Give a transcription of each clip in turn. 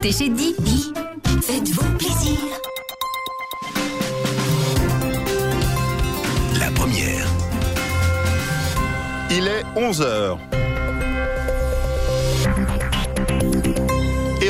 T'es chez Di, faites-vous plaisir. La première. Il est 11h.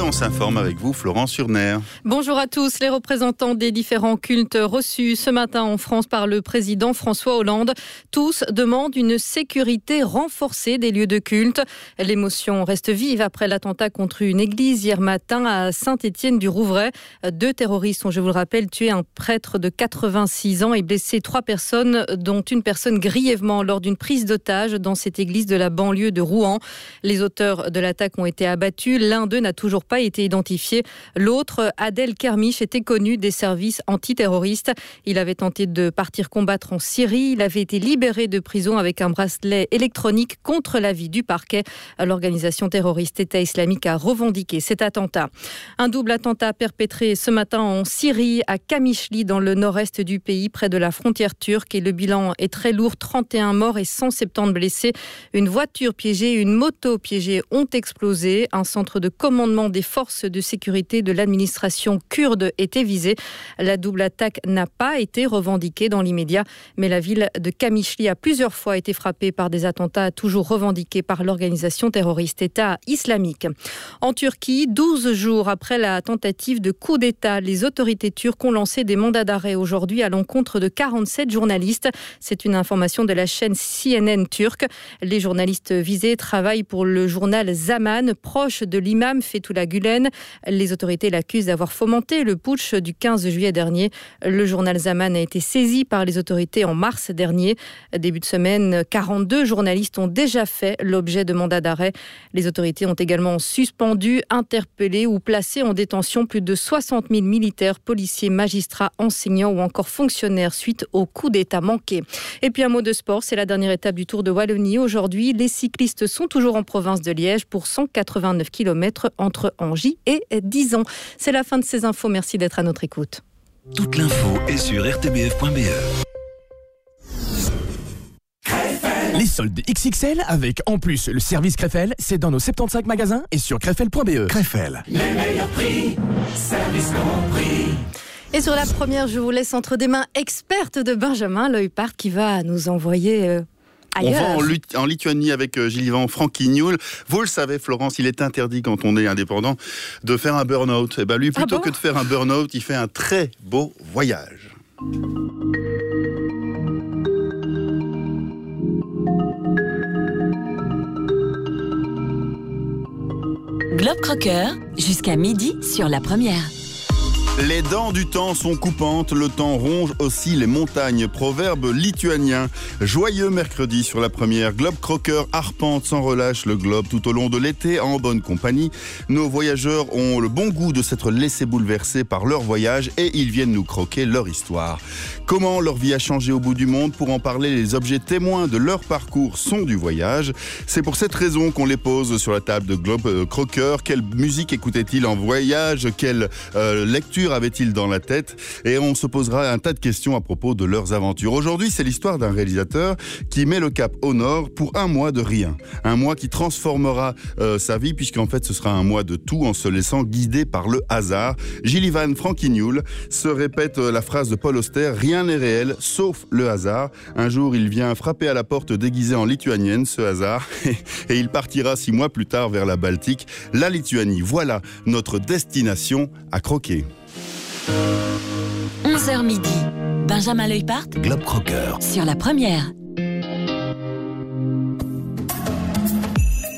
On s'informe avec vous, Florence Surner. Bonjour à tous. Les représentants des différents cultes reçus ce matin en France par le président François Hollande, tous demandent une sécurité renforcée des lieux de culte. L'émotion reste vive après l'attentat contre une église hier matin à Saint-Étienne-du-Rouvray. Deux terroristes ont, je vous le rappelle, tué un prêtre de 86 ans et blessé trois personnes, dont une personne grièvement lors d'une prise d'otage dans cette église de la banlieue de Rouen. Les auteurs de l'attaque ont été abattus. L'un d'eux n'a toujours pas été identifié. L'autre, Adel Kermiche, était connu des services antiterroristes. Il avait tenté de partir combattre en Syrie. Il avait été libéré de prison avec un bracelet électronique contre l'avis du parquet. L'organisation terroriste État islamique a revendiqué cet attentat. Un double attentat perpétré ce matin en Syrie, à Kamishli, dans le nord-est du pays, près de la frontière turque. Et le bilan est très lourd 31 morts et 170 blessés. Une voiture piégée, une moto piégée ont explosé. Un centre de commandement des forces de sécurité de l'administration kurde était visé. La double attaque n'a pas été revendiquée dans l'immédiat, mais la ville de Kamishli a plusieurs fois été frappée par des attentats toujours revendiqués par l'organisation terroriste État islamique. En Turquie, 12 jours après la tentative de coup d'État, les autorités turques ont lancé des mandats d'arrêt aujourd'hui à l'encontre de 47 journalistes. C'est une information de la chaîne CNN turque. Les journalistes visés travaillent pour le journal Zaman, proche de l'imam Fethullah. Les autorités l'accusent d'avoir fomenté le putsch du 15 juillet dernier. Le journal Zaman a été saisi par les autorités en mars dernier. Début de semaine, 42 journalistes ont déjà fait l'objet de mandats d'arrêt. Les autorités ont également suspendu, interpellé ou placé en détention plus de 60 000 militaires, policiers, magistrats, enseignants ou encore fonctionnaires suite au coup d'État manqué. Et puis un mot de sport, c'est la dernière étape du Tour de Wallonie. Aujourd'hui, les cyclistes sont toujours en province de Liège pour 189 km entre en J et 10 ans. C'est la fin de ces infos. Merci d'être à notre écoute. Toute l'info est sur rtbf.be. Les soldes XXL avec en plus le service Crefel, c'est dans nos 75 magasins et sur crefel.be. Crefel. Les meilleurs prix, service compris. Et sur la première, je vous laisse entre des mains expertes de Benjamin Leupart qui va nous envoyer euh, On va en, Lut- en Lituanie avec euh, Gilles Yvan Franquignoul. Vous le savez, Florence, il est interdit quand on est indépendant de faire un burn-out. Et ben lui, Ah plutôt bon que de faire un burn-out, il fait un très beau voyage. Globe Crocker, jusqu'à midi sur la première. Les dents du temps sont coupantes, le temps ronge aussi les montagnes. Proverbe lituanien. Joyeux mercredi sur la première. Globe Crocker arpente sans relâche le globe tout au long de l'été en bonne compagnie. Nos voyageurs ont le bon goût de s'être laissés bouleverser par leur voyage et ils viennent nous croquer leur histoire. Comment leur vie a changé au bout du monde? Pour en parler, les objets témoins de leur parcours sont du voyage. C'est pour cette raison qu'on les pose sur la table de Globe euh, Crocker. Quelle musique écoutait-il en voyage? Quelle euh, lecture avait-il dans la tête Et on se posera un tas de questions à propos de leurs aventures. Aujourd'hui, c'est l'histoire d'un réalisateur qui met le cap au nord pour un mois de rien. Un mois qui transformera euh, sa vie puisqu'en fait ce sera un mois de tout en se laissant guider par le hasard. Gilles-Ivan Franquignoul se répète euh, la phrase de Paul Auster, rien n'est réel sauf le hasard. Un jour, il vient frapper à la porte déguisé en lituanienne, ce hasard, et il partira six mois plus tard vers la Baltique, la Lituanie. Voilà notre destination à croquer. 11h midi. Benjamin Leupart Globe Crocker. sur la première.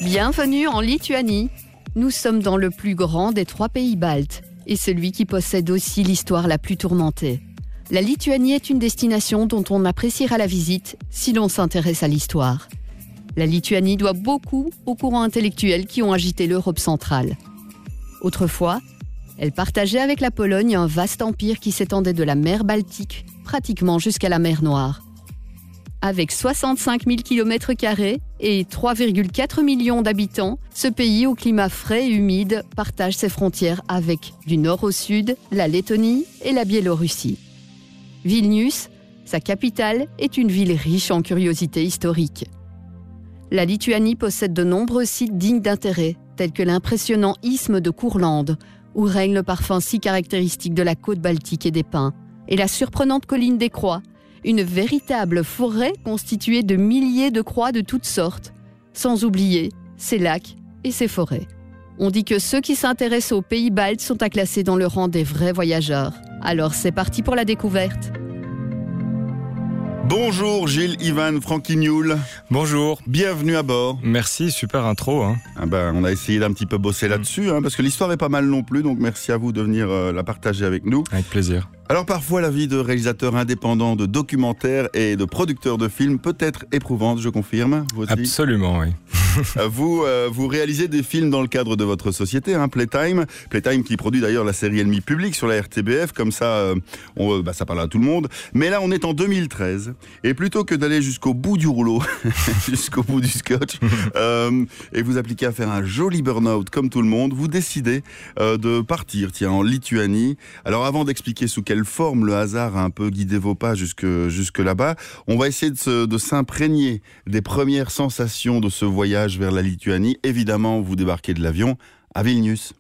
Bienvenue en Lituanie. Nous sommes dans le plus grand des trois pays baltes et celui qui possède aussi l'histoire la plus tourmentée. La Lituanie est une destination dont on appréciera la visite si l'on s'intéresse à l'histoire. La Lituanie doit beaucoup aux courants intellectuels qui ont agité l'Europe centrale. Autrefois, elle partageait avec la Pologne un vaste empire qui s'étendait de la mer Baltique pratiquement jusqu'à la mer Noire. Avec 65 000 km et 3,4 millions d'habitants, ce pays au climat frais et humide partage ses frontières avec, du nord au sud, la Lettonie et la Biélorussie. Vilnius, sa capitale, est une ville riche en curiosités historiques. La Lituanie possède de nombreux sites dignes d'intérêt, tels que l'impressionnant isthme de Courlande où règne le parfum si caractéristique de la côte baltique et des pins, et la surprenante colline des Croix, une véritable forêt constituée de milliers de croix de toutes sortes, sans oublier ses lacs et ses forêts. On dit que ceux qui s'intéressent aux pays baltes sont à classer dans le rang des vrais voyageurs. Alors c'est parti pour la découverte. Bonjour Gilles, Ivan, Francky Newell. Bonjour. Bienvenue à bord. Merci, super intro. Hein. Ah ben, on a essayé d'un petit peu bosser là-dessus, hein, parce que l'histoire est pas mal non plus, donc merci à vous de venir euh, la partager avec nous. Avec plaisir. Alors parfois la vie de réalisateur indépendant, de documentaire et de producteur de films peut être éprouvante, je confirme. Vous Absolument, oui. Euh, vous, euh, vous réalisez des films dans le cadre de votre société, hein, Playtime. Playtime qui produit d'ailleurs la série Ennemi Public sur la RTBF, comme ça, euh, on, bah, ça parle à tout le monde. Mais là, on est en 2013, et plutôt que d'aller jusqu'au bout du rouleau, jusqu'au bout du scotch, et vous appliquer à faire un joli burn-out comme tout le monde, vous décidez de partir, tiens, en Lituanie. Alors avant d'expliquer sous quelle forme le hasard a un peu guidé vos pas jusque, jusque là-bas, on va essayer de s'imprégner des premières sensations de ce vers la Lituanie. Évidemment, vous débarquez de l'avion à Vilnius.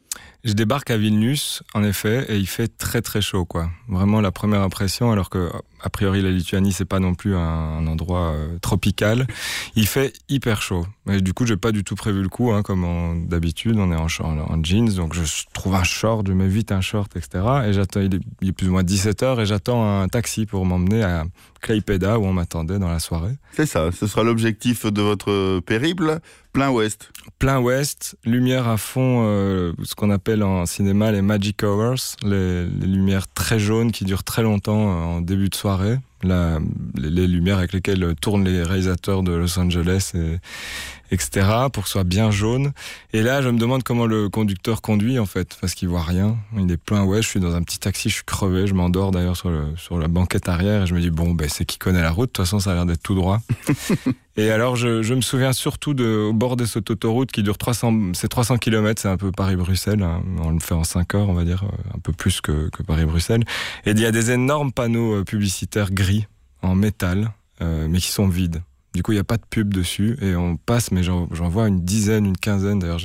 Je débarque à Vilnius, en effet, et il fait très très chaud, quoi. Vraiment la première impression, alors que a priori la Lituanie c'est pas non plus un, endroit euh, tropical. Il fait hyper chaud. Mais du coup j'ai pas du tout prévu le coup, hein, comme d'habitude. On est en, en, jeans, donc je trouve un short, je mets vite un short, etc. Et j'attends, il, est plus ou moins 17 h et j'attends un taxi pour m'emmener à Klaipeda où on m'attendait dans la soirée. C'est ça, ce sera l'objectif de votre périple, plein ouest. Plein ouest, lumière à fond, euh, ce qu'on appelle en cinéma les magic hours, les, les, lumières très jaunes qui durent très longtemps euh, en début de soirée la, les, lumières avec lesquelles tournent les réalisateurs de Los Angeles, et, etc., pour que ce soit bien jaune. Et là, je me demande comment le conducteur conduit, en fait, parce qu'il voit rien. Il est plein, ouais, je suis dans un petit taxi, je suis crevé, je m'endors d'ailleurs sur, sur la banquette arrière, et je me dis, bon, ben, c'est qui connaît la route, de toute façon, ça a l'air d'être tout droit. Et alors, je, me souviens surtout au bord de cette autoroute qui dure 300, c'est 300 km, c'est un peu Paris-Bruxelles. Hein. on le fait en 5 heures, on va dire, euh, un peu plus que, que Paris-Bruxelles. Et il y a des énormes panneaux euh, publicitaires gris, en métal, euh, mais qui sont vides. Du coup, il n'y a pas de pub dessus et on passe, mais j'en vois une dizaine, une quinzaine. D'ailleurs,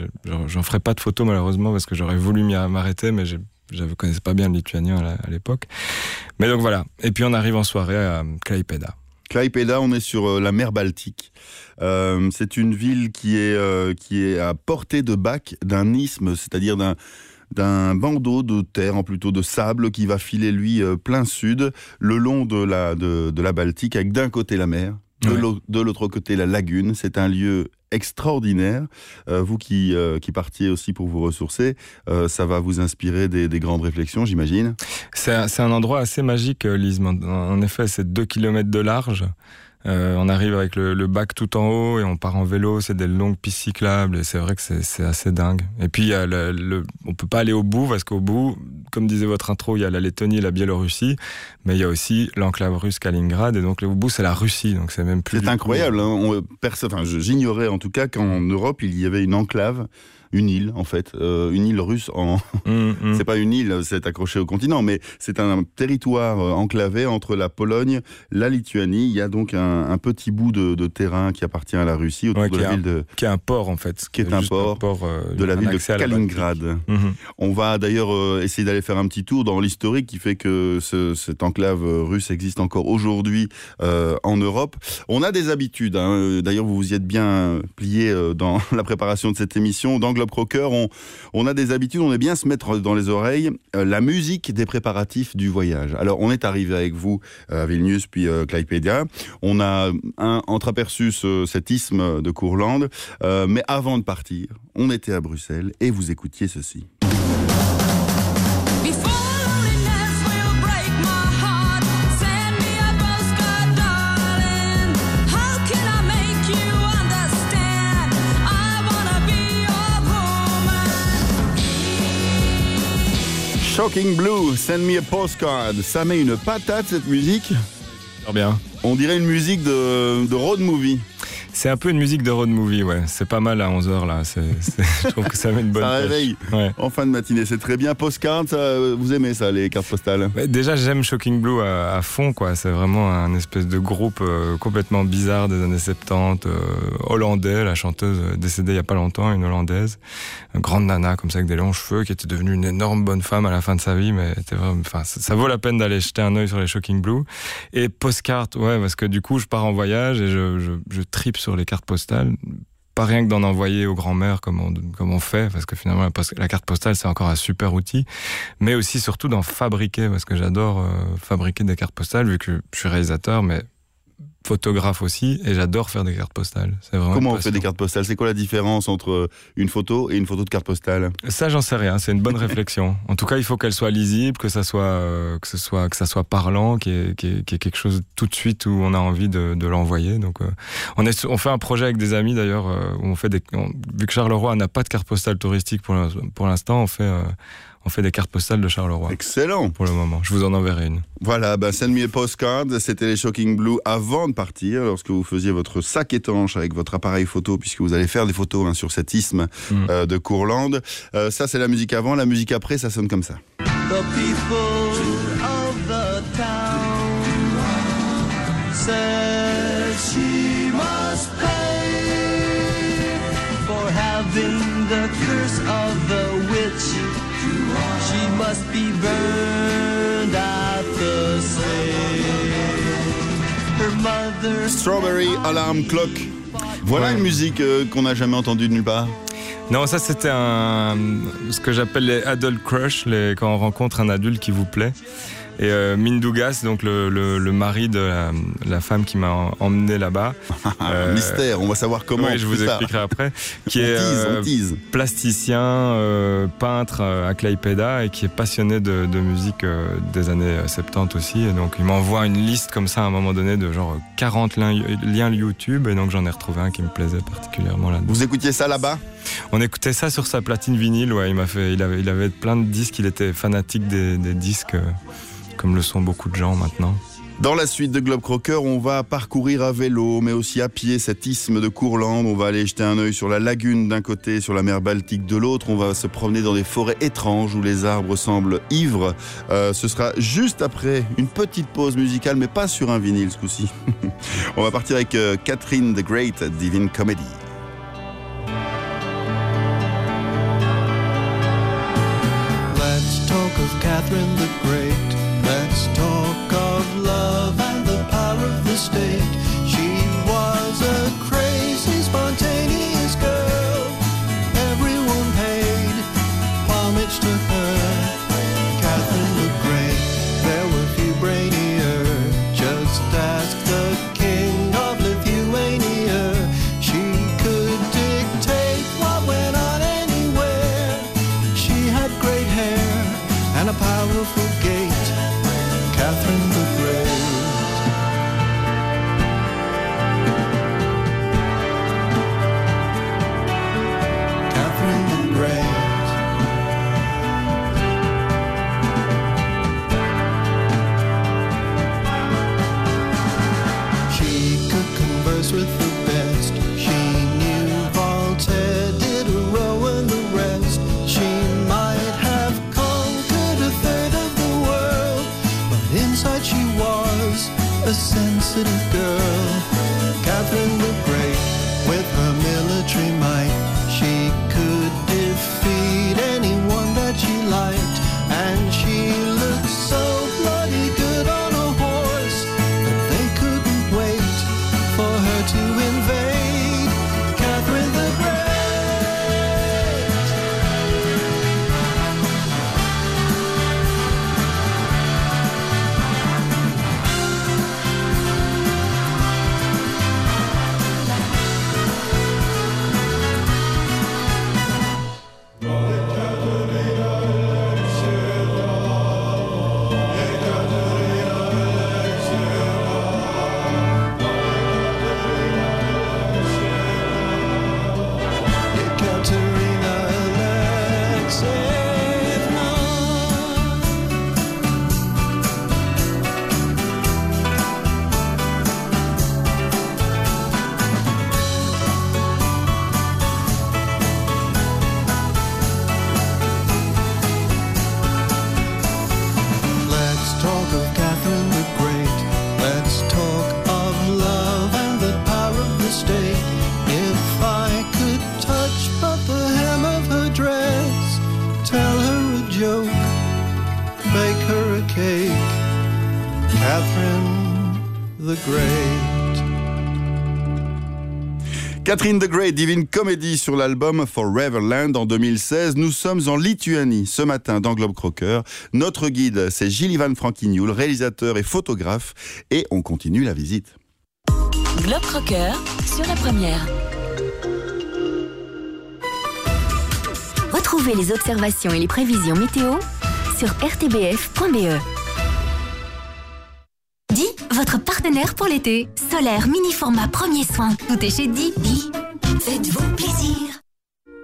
j'en ferai pas de photos malheureusement parce que j'aurais voulu m'arrêter, mais je ne connaissais pas bien le lituanien à l'époque. Mais donc voilà. Et puis on arrive en soirée à Klaipeda. Klaipeda, on est sur euh, la mer Baltique. Euh, c'est une ville qui est, euh, qui est à portée de bac d'un isthme, c'est-à-dire d'un d'un bandeau de terre, en plutôt de sable, qui va filer lui plein sud, le long de la, de, de la Baltique, avec d'un côté la mer, de l'autre côté la lagune. C'est un lieu extraordinaire. vous qui, qui partiez aussi pour vous ressourcer, ça va vous inspirer des, des grandes réflexions, j'imagine? C'est un endroit assez magique, euh, Lisme. En effet, c'est 2 km de large. Euh, on arrive avec le, bac tout en haut et on part en vélo. C'est des longues pistes cyclables et c'est vrai que c'est assez dingue. Et puis, y le, on peut pas aller au bout parce qu'au bout, comme disait votre intro, il y a la Lettonie et la Biélorussie, mais il y a aussi l'enclave russe Kaliningrad et donc au bout, c'est la Russie. Donc c'est même plus. C'est incroyable. Hein. J'ignorais en tout cas qu'en Europe, il y avait une enclave une île en fait, euh, une île russe. En... Mm, mm. c'est pas une île, c'est accroché au continent, mais c'est un territoire euh, enclavé entre la Pologne, la Lituanie. Il y a donc un, petit bout de, terrain qui appartient à la Russie autour de la ville de qui est un port en fait, qui est un port, euh, de la ville de Kaliningrad. Mm-hmm. On va d'ailleurs essayer d'aller faire un petit tour dans l'historique qui fait que cette enclave russe existe encore aujourd'hui en Europe. On a des habitudes. Hein. D'ailleurs, vous vous y êtes bien plié dans la préparation de cette émission. Globe Crocker, on, a des habitudes, on est bien se mettre dans les oreilles euh, la musique des préparatifs du voyage. Alors, on est arrivé avec vous euh, à Vilnius, puis euh, On a un, entreaperçu cet isthme de Courlande. Euh, mais avant de partir, on était à Bruxelles et vous écoutiez ceci. Shocking Blue, Send Me a Postcard. Ça met une patate cette musique. bien. On dirait une musique de, road movie. C'est un peu une musique de road movie, ouais. C'est pas mal à 11h là. C'est, c'est- je trouve que ça met une bonne Ça réveille. Ouais. En fin de matinée, c'est très bien. Postcard, ça, vous aimez ça, les cartes postales? Ouais, Déjà, j'aime Shocking Blue à, à fond, quoi. C'est vraiment un espèce de groupe euh, complètement bizarre des années 70, euh, hollandais. La chanteuse décédée il y a pas longtemps, une hollandaise, une grande nana comme ça avec des longs cheveux, qui était devenue une énorme bonne femme à la fin de sa vie, mais était vraiment, enfin, ça, ça vaut la peine d'aller jeter un œil sur les Shocking Blue. Et Postcard, ouais, parce que du coup, je pars en voyage et je, je, je tripe sur les cartes postales. Pas rien que d'en envoyer aux grands-mères comme on, fait, parce que finalement la carte postale c'est encore un super outil, mais aussi surtout d'en fabriquer, parce que j'adore euh, fabriquer des cartes postales, vu que je suis réalisateur, mais photographe aussi, et j'adore faire des cartes postales. C'est vraiment Comment on fait des cartes postales? C'est quoi la différence entre une photo et une photo de carte postale? Ça, j'en sais rien. C'est une bonne réflexion. En tout cas, il faut qu'elle soit lisible, que ça soit, euh, que ce soit, que ça soit parlant, qu'il y, ait- qu'il y ait- qu'il y ait quelque chose tout de suite où on a envie de, de l'envoyer. Donc, euh, on est, on fait un projet avec des amis d'ailleurs euh, où on fait des, on- vu que Charleroi n'a pas de carte postale touristique pour l'instant, on fait, euh, on fait des cartes postales de Charleroi Excellent pour le moment. Je vous en enverrai une. Voilà, ben Send Me a Postcard, c'était les Shocking Blue avant de partir, lorsque vous faisiez votre sac étanche avec votre appareil photo, puisque vous allez faire des photos hein, sur cet isthme Mm. euh, de Courlande. Euh, ça, c'est la musique avant. La musique après, ça sonne comme ça. The people of the town must be burned at the stake. Her mother Strawberry Alarm Clock. Voilà Ouais. une musique euh, qu'on n'a jamais entendue de nulle part. Non, ça c'était un ce que j'appelle les adult crush, les, quand on rencontre un adulte qui vous plaît. Et euh, Mindougas, donc le, le, le mari de la, la femme qui m'a emmené là-bas. euh, Mystère, on va savoir comment. oui, je vous tard. expliquerai après. Qui on est tease, euh, on tease. plasticien, euh, peintre euh, à Klaipeda et qui est passionné de, de musique des années 70 aussi. Et donc il m'envoie une liste comme ça à un moment donné de genre 40 liens, liens YouTube et donc j'en ai retrouvé un qui me plaisait particulièrement là. Vous écoutiez ça là-bas? On écoutait ça sur sa platine vinyle, ouais, il m'a fait, il avait, il avait plein de disques, il était fanatique des, des disques, comme le sont beaucoup de gens maintenant. Dans la suite de Globe Crocker, on va parcourir à vélo, mais aussi à pied cet isthme de Courlande. On va aller jeter un œil sur la lagune d'un côté, sur la mer Baltique de l'autre. On va se promener dans des forêts étranges où les arbres semblent ivres. Euh, ce sera juste après une petite pause musicale, mais pas sur un vinyle ce coup-ci. on va partir avec euh, Catherine the Great, Divine Comedy. Let's talk of Catherine the Great. Power of the state. She was a Catherine the Great. Catherine the Great, Divine Comedy sur l'album Foreverland en 2016. Nous sommes en Lituanie ce matin dans Globe Crocker. Notre guide, c'est Gilles-Ivan Franquignoul, réalisateur et photographe. Et on continue la visite. Globe Crocker sur la première. Retrouvez les observations et les prévisions météo sur rtbf.be. Di, votre partenaire pour l'été. Solaire, mini format, premier soin. Tout est chez Di. Di, faites-vous plaisir.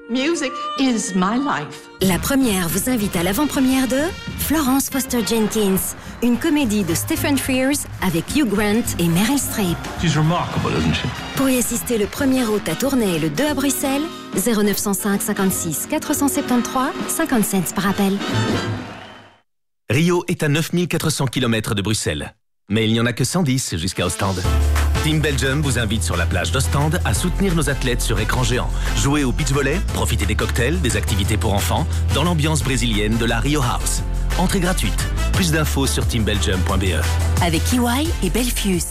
Music is my life. La première vous invite à l'avant-première de Florence Foster Jenkins, une comédie de Stephen Frears avec Hugh Grant et Meryl Streep. She's remarkable, isn't she? Pour y assister le 1er août à Tournai et le 2 à Bruxelles, 0905 56 473 50 cents par appel. Rio est à 9400 km de Bruxelles. Mais il n'y en a que 110 jusqu'à Ostende. Team Belgium vous invite sur la plage d'Ostende à soutenir nos athlètes sur écran géant. Jouer au beach volley, profiter des cocktails, des activités pour enfants, dans l'ambiance brésilienne de la Rio House. Entrée gratuite. Plus d'infos sur teambelgium.be. Avec EY et Belfius.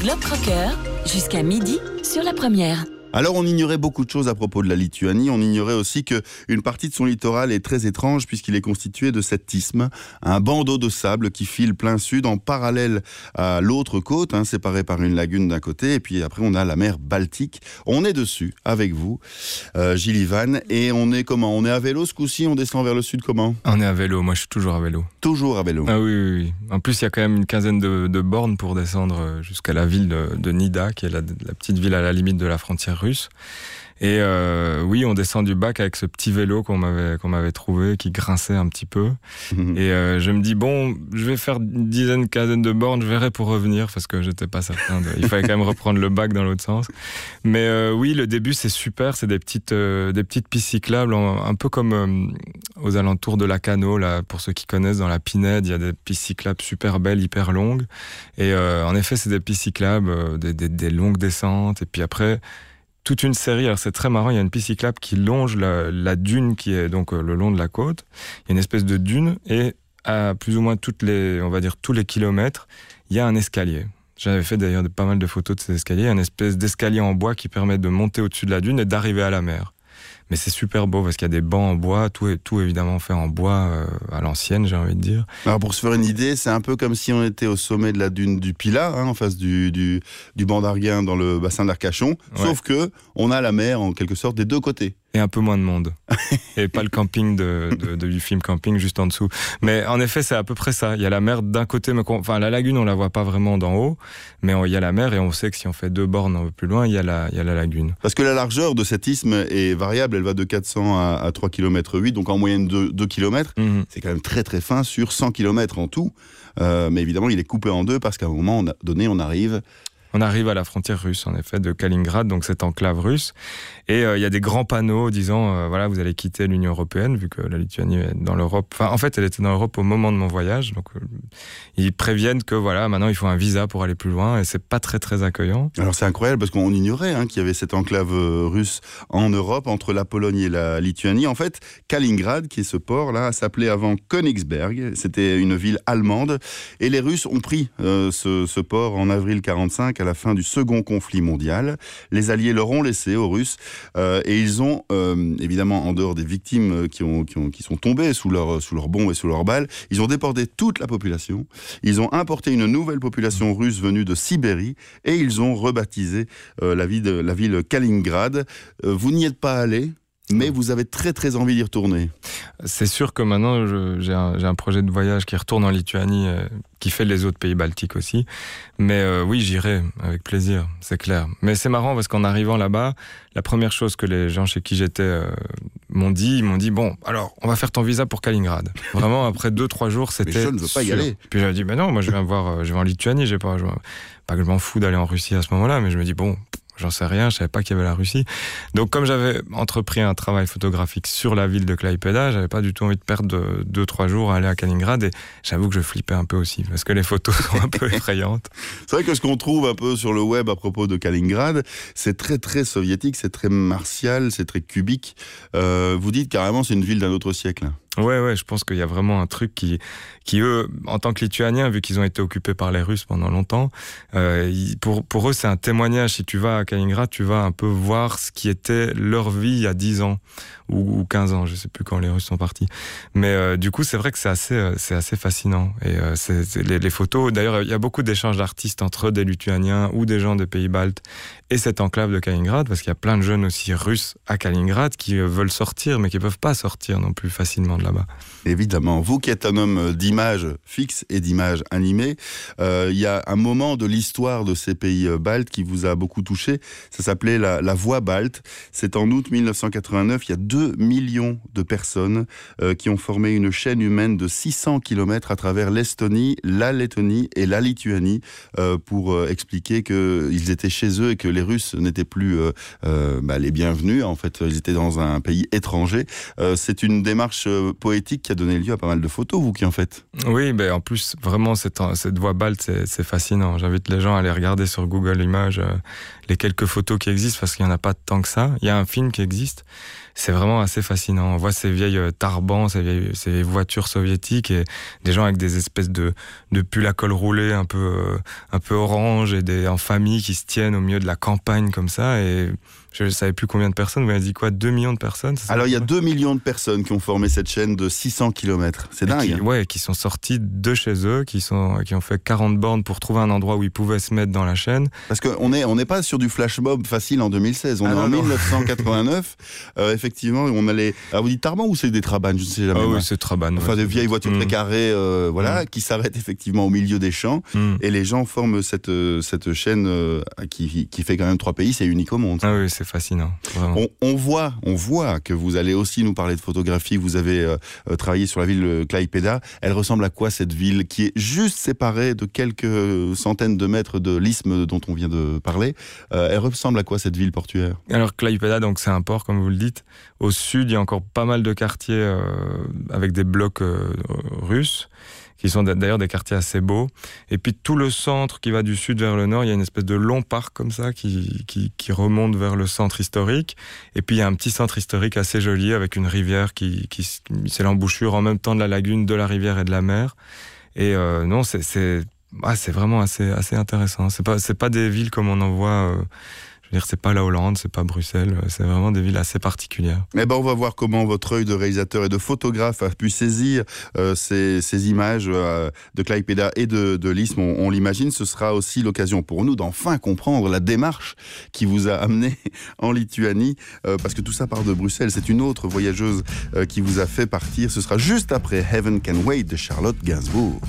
Globe Crocker jusqu'à midi sur la première. Alors on ignorait beaucoup de choses à propos de la Lituanie. On ignorait aussi que une partie de son littoral est très étrange puisqu'il est constitué de cet isthme, un bandeau de sable qui file plein sud en parallèle à l'autre côte, hein, séparé par une lagune d'un côté, et puis après on a la mer Baltique. On est dessus avec vous, euh, Gilles Ivan, et on est comment? On est à vélo ce coup-ci, on descend vers le sud comment? On est à vélo, moi je suis toujours à vélo. Toujours à vélo. Ah oui, oui, oui. En plus, il y a quand même une quinzaine de, de bornes pour descendre euh, jusqu'à la ville de, de Nida, qui est la, la petite ville à la limite de la frontière russe. Et euh, oui, on descend du bac avec ce petit vélo qu'on m'avait qu'on m'avait trouvé, qui grinçait un petit peu. Et euh, je me dis bon, je vais faire une dizaine, quinzaine de bornes, je verrai pour revenir parce que j'étais pas certain. De... Il fallait quand même reprendre le bac dans l'autre sens. Mais euh, oui, le début c'est super, c'est des petites des petites pistes cyclables, en- un peu comme aux alentours de la Cano là. Pour ceux qui connaissent, dans la Pinède, il y a des pistes cyclables super belles, hyper longues. Et en effet, c'est des pistes cyclables, des, des, des longues descentes. Et puis après toute une série. Alors c'est très marrant, il y a une piste cyclable qui longe la, dune qui est donc euh, le long de la côte. Il y a une espèce de dune et à plus ou moins toutes les, on va dire tous les kilomètres, il y a un escalier. J'avais fait d'ailleurs pas mal de photos de ces escaliers, un espèce d'escalier en bois qui permet de monter au-dessus de la dune et d'arriver à la mer. Mais c'est super beau parce qu'il y a des bancs en bois, tout est tout évidemment fait en bois euh, à l'ancienne, j'ai envie de dire. Alors pour se faire une idée, c'est un peu comme si on était au sommet de la dune du Pilat, hein, en face du, du, du banc d'Arguin dans le bassin d'Arcachon, sauf que on a la mer en quelque sorte des deux côtés. Et un peu moins de monde. et pas le camping de, de- de- du film Camping juste en dessous. Mais en effet, c'est à peu près ça. Il y a la mer d'un côté, mais enfin la lagune, on la voit pas vraiment d'en haut, mais il y a la mer et on sait que si on fait deux bornes un peu plus loin, il y a la, il y a la lagune. Parce que la largeur de cet isthme est variable, elle va de 400 à, à 3 km 8, donc en moyenne de 2 km. C'est quand même très très fin sur 100 km en tout. Euh, mais évidemment, il est coupé en deux parce qu'à un moment donné, on arrive On arrive à la frontière russe, en effet, de Kaliningrad, donc cette enclave russe. Et euh, il y a des grands panneaux disant, euh, voilà, vous allez quitter l'Union européenne, vu que la Lituanie est dans l'Europe. En fait, elle était dans l'Europe au moment de mon voyage. Donc, euh, ils préviennent que, voilà, maintenant, il faut un visa pour aller plus loin. Et c'est pas très, très accueillant. Alors c'est incroyable parce qu'on ignorait hein, qu'il y avait cette enclave russe en Europe entre la Pologne et la Lituanie. En fait, Kaliningrad, qui est ce port-là, s'appelait avant Königsberg. C'était une ville allemande. Et les Russes ont pris ce, ce port en avril 45 à la fin du second conflit mondial. Les Alliés leur ont laissé aux Russes euh, et ils ont, euh, évidemment, en dehors des victimes euh, qui, ont, qui, ont- qui sont tombées sous leur, sous leurs bombes et sous leurs balles, ils ont déporté toute la population. Ils ont importé une nouvelle population russe venue de Sibérie et ils ont rebaptisé la, ville la ville Kaliningrad. Vous n'y êtes pas allé, mais vous avez très très envie d'y retourner. C'est sûr que maintenant, j'ai un, projet de voyage qui retourne en Lituanie, euh, qui fait les autres pays baltiques aussi. Mais euh, oui, j'irai avec plaisir, c'est clair. Mais c'est marrant parce qu'en arrivant là-bas, la première chose que les gens chez qui j'étais euh, m'ont dit, ils m'ont dit bon, alors on va faire ton visa pour Kaliningrad. Vraiment, après deux trois jours, c'était. je ne veux pas y aller. Puis j'avais dit mais non, moi je viens voir, je vais en Lituanie, j'ai pas, je- pas que je m'en fous d'aller en Russie à ce moment-là, mais je me dis bon. J'en sais rien, je savais pas qu'il y avait la Russie. Donc, comme j'avais entrepris un travail photographique sur la ville de Klaipeda, j'avais pas du tout envie de perdre de- deux, trois jours à aller à Kaliningrad. Et j'avoue que je flippais un peu aussi, parce que les photos sont un peu effrayantes. C'est vrai que ce qu'on trouve un peu sur le web à propos de Kaliningrad, c'est très très soviétique, c'est très martial, c'est très cubique. Euh, vous dites carrément c'est une ville d'un autre siècle. Ouais, ouais, je pense qu'il y a vraiment un truc qui, qui eux, en tant que Lituaniens, vu qu'ils ont été occupés par les Russes pendant longtemps, euh, pour, pour eux, c'est un témoignage. Si tu vas à Kaliningrad, tu vas un peu voir ce qui était leur vie il y a 10 ans ou, ou 15 ans, je sais plus quand les Russes sont partis. Mais euh, du coup, c'est vrai que c'est assez, euh, assez fascinant. Et les, photos, d'ailleurs, il y a beaucoup d'échanges d'artistes entre des Lituaniens ou des gens des pays baltes et cette enclave de Kaliningrad, parce qu'il y a plein de jeunes aussi russes à Kaliningrad qui veulent sortir, mais qui peuvent pas sortir non plus facilement de là-bas. Évidemment, vous qui êtes un homme d'images fixes et d'images animées, euh, il y a un moment de l'histoire de ces pays euh, baltes qui vous a beaucoup touché. Ça s'appelait la, la Voie balte. C'est en août 1989. Il y a 2 millions de personnes euh, qui ont formé une chaîne humaine de 600 km à travers l'Estonie, la Lettonie et la Lituanie pour expliquer qu'ils étaient chez eux et que les Russes n'étaient plus bah, les bienvenus. En fait, ils étaient dans un pays étranger. C'est une démarche poétique a donné lieu à pas mal de photos, vous qui en faites. Oui, ben en plus, vraiment, cette, cette voie balte, c'est fascinant. J'invite les gens à aller regarder sur Google Images euh, les quelques photos qui existent parce qu'il n'y en a pas tant que ça. Il y a un film qui existe. C'est vraiment assez fascinant. On voit ces vieilles euh, tarbans, ces, vieilles, ces voitures soviétiques et des gens avec des espèces de, de pulls à col roulé un peu, euh, un peu orange et des, en famille qui se tiennent au milieu de la campagne comme ça. Et je ne savais plus combien de personnes. Vous m'avez dit quoi 2 millions de personnes Alors, il y a 2 millions de personnes qui ont formé cette chaîne de 600 km. C'est dingue. Qui, hein. ouais, qui sont sortis de chez eux, qui, sont, qui ont fait 40 bornes pour trouver un endroit où ils pouvaient se mettre dans la chaîne. Parce qu'on n'est on n'est pas sur du flash mob facile en 2016. On Ah est non, en non. 1989. Euh, effectivement, on allait. Alors, vous dites Tarban ou c'est des Trabanes? Je ne sais jamais. Ah oui, c'est Traban. Enfin, ouais. de vieilles voitures Mm. très carrées, euh, voilà, qui s'arrêtent effectivement au milieu des champs. Mm. Et les gens forment cette, euh, cette chaîne euh, qui, qui fait quand même trois pays. C'est unique au monde. Ah oui, c'est fascinant. On, on voit, on voit que vous allez aussi nous parler de photographie. Vous avez euh, euh, travaillé sur la ville de Klaipeda. Elle ressemble à quoi cette ville qui est juste séparée de quelques centaines de mètres de l'isthme dont on vient de parler? Euh, Elle ressemble à quoi cette ville portuaire? Alors Klaipeda, donc c'est un port comme vous le dites. Au sud, il y a encore pas mal de quartiers euh, avec des blocs russes qui sont d'ailleurs des quartiers assez beaux. Et puis tout le centre qui va du sud vers le nord, il y a une espèce de long parc comme ça qui, qui, qui remonte vers le centre historique. Et puis il y a un petit centre historique assez joli avec une rivière qui, qui c'est l'embouchure en même temps de la lagune, de la rivière et de la mer. Et euh, non, c'est ah, c'est vraiment assez assez intéressant. C'est pas c'est pas des villes comme on en voit. euh, c'est pas la Hollande, c'est pas Bruxelles. euh, C'est vraiment des villes assez particulières. Eh ben, on va voir comment votre œil de réalisateur et de photographe a pu saisir euh, ces, images euh, de Klaipeda et de, de. On, l'imagine, ce sera aussi l'occasion pour nous d'enfin comprendre la démarche qui vous a amené en Lituanie, parce que tout ça part de Bruxelles. C'est une autre voyageuse qui vous a fait partir. Ce sera juste après Heaven Can Wait de Charlotte Gainsbourg.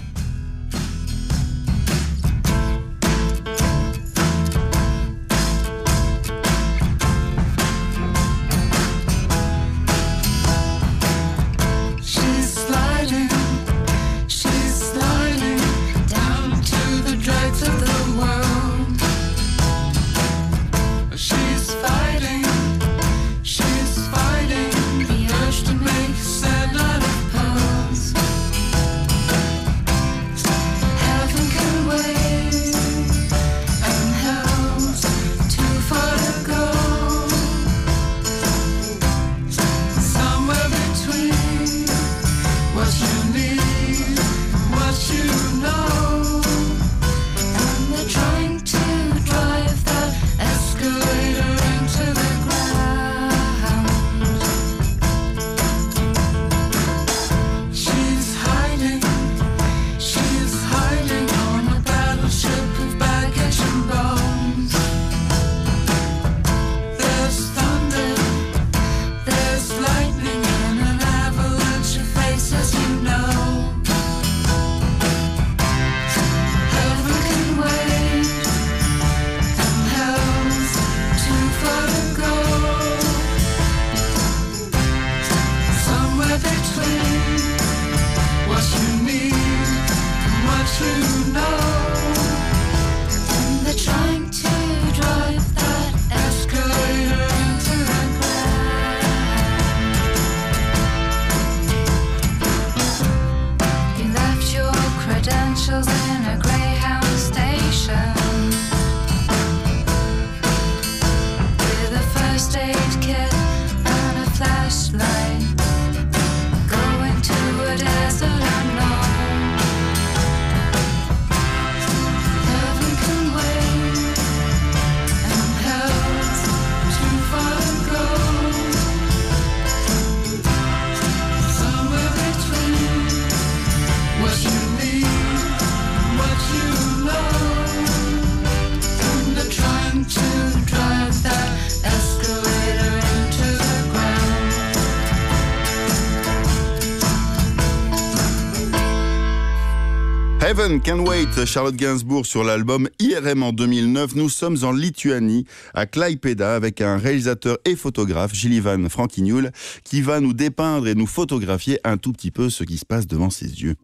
Can Wait, Charlotte Gainsbourg sur l'album IRM en 2009. Nous sommes en Lituanie, à Klaipeda, avec un réalisateur et photographe, Gillivan Franquignoul, qui va nous dépeindre et nous photographier un tout petit peu ce qui se passe devant ses yeux.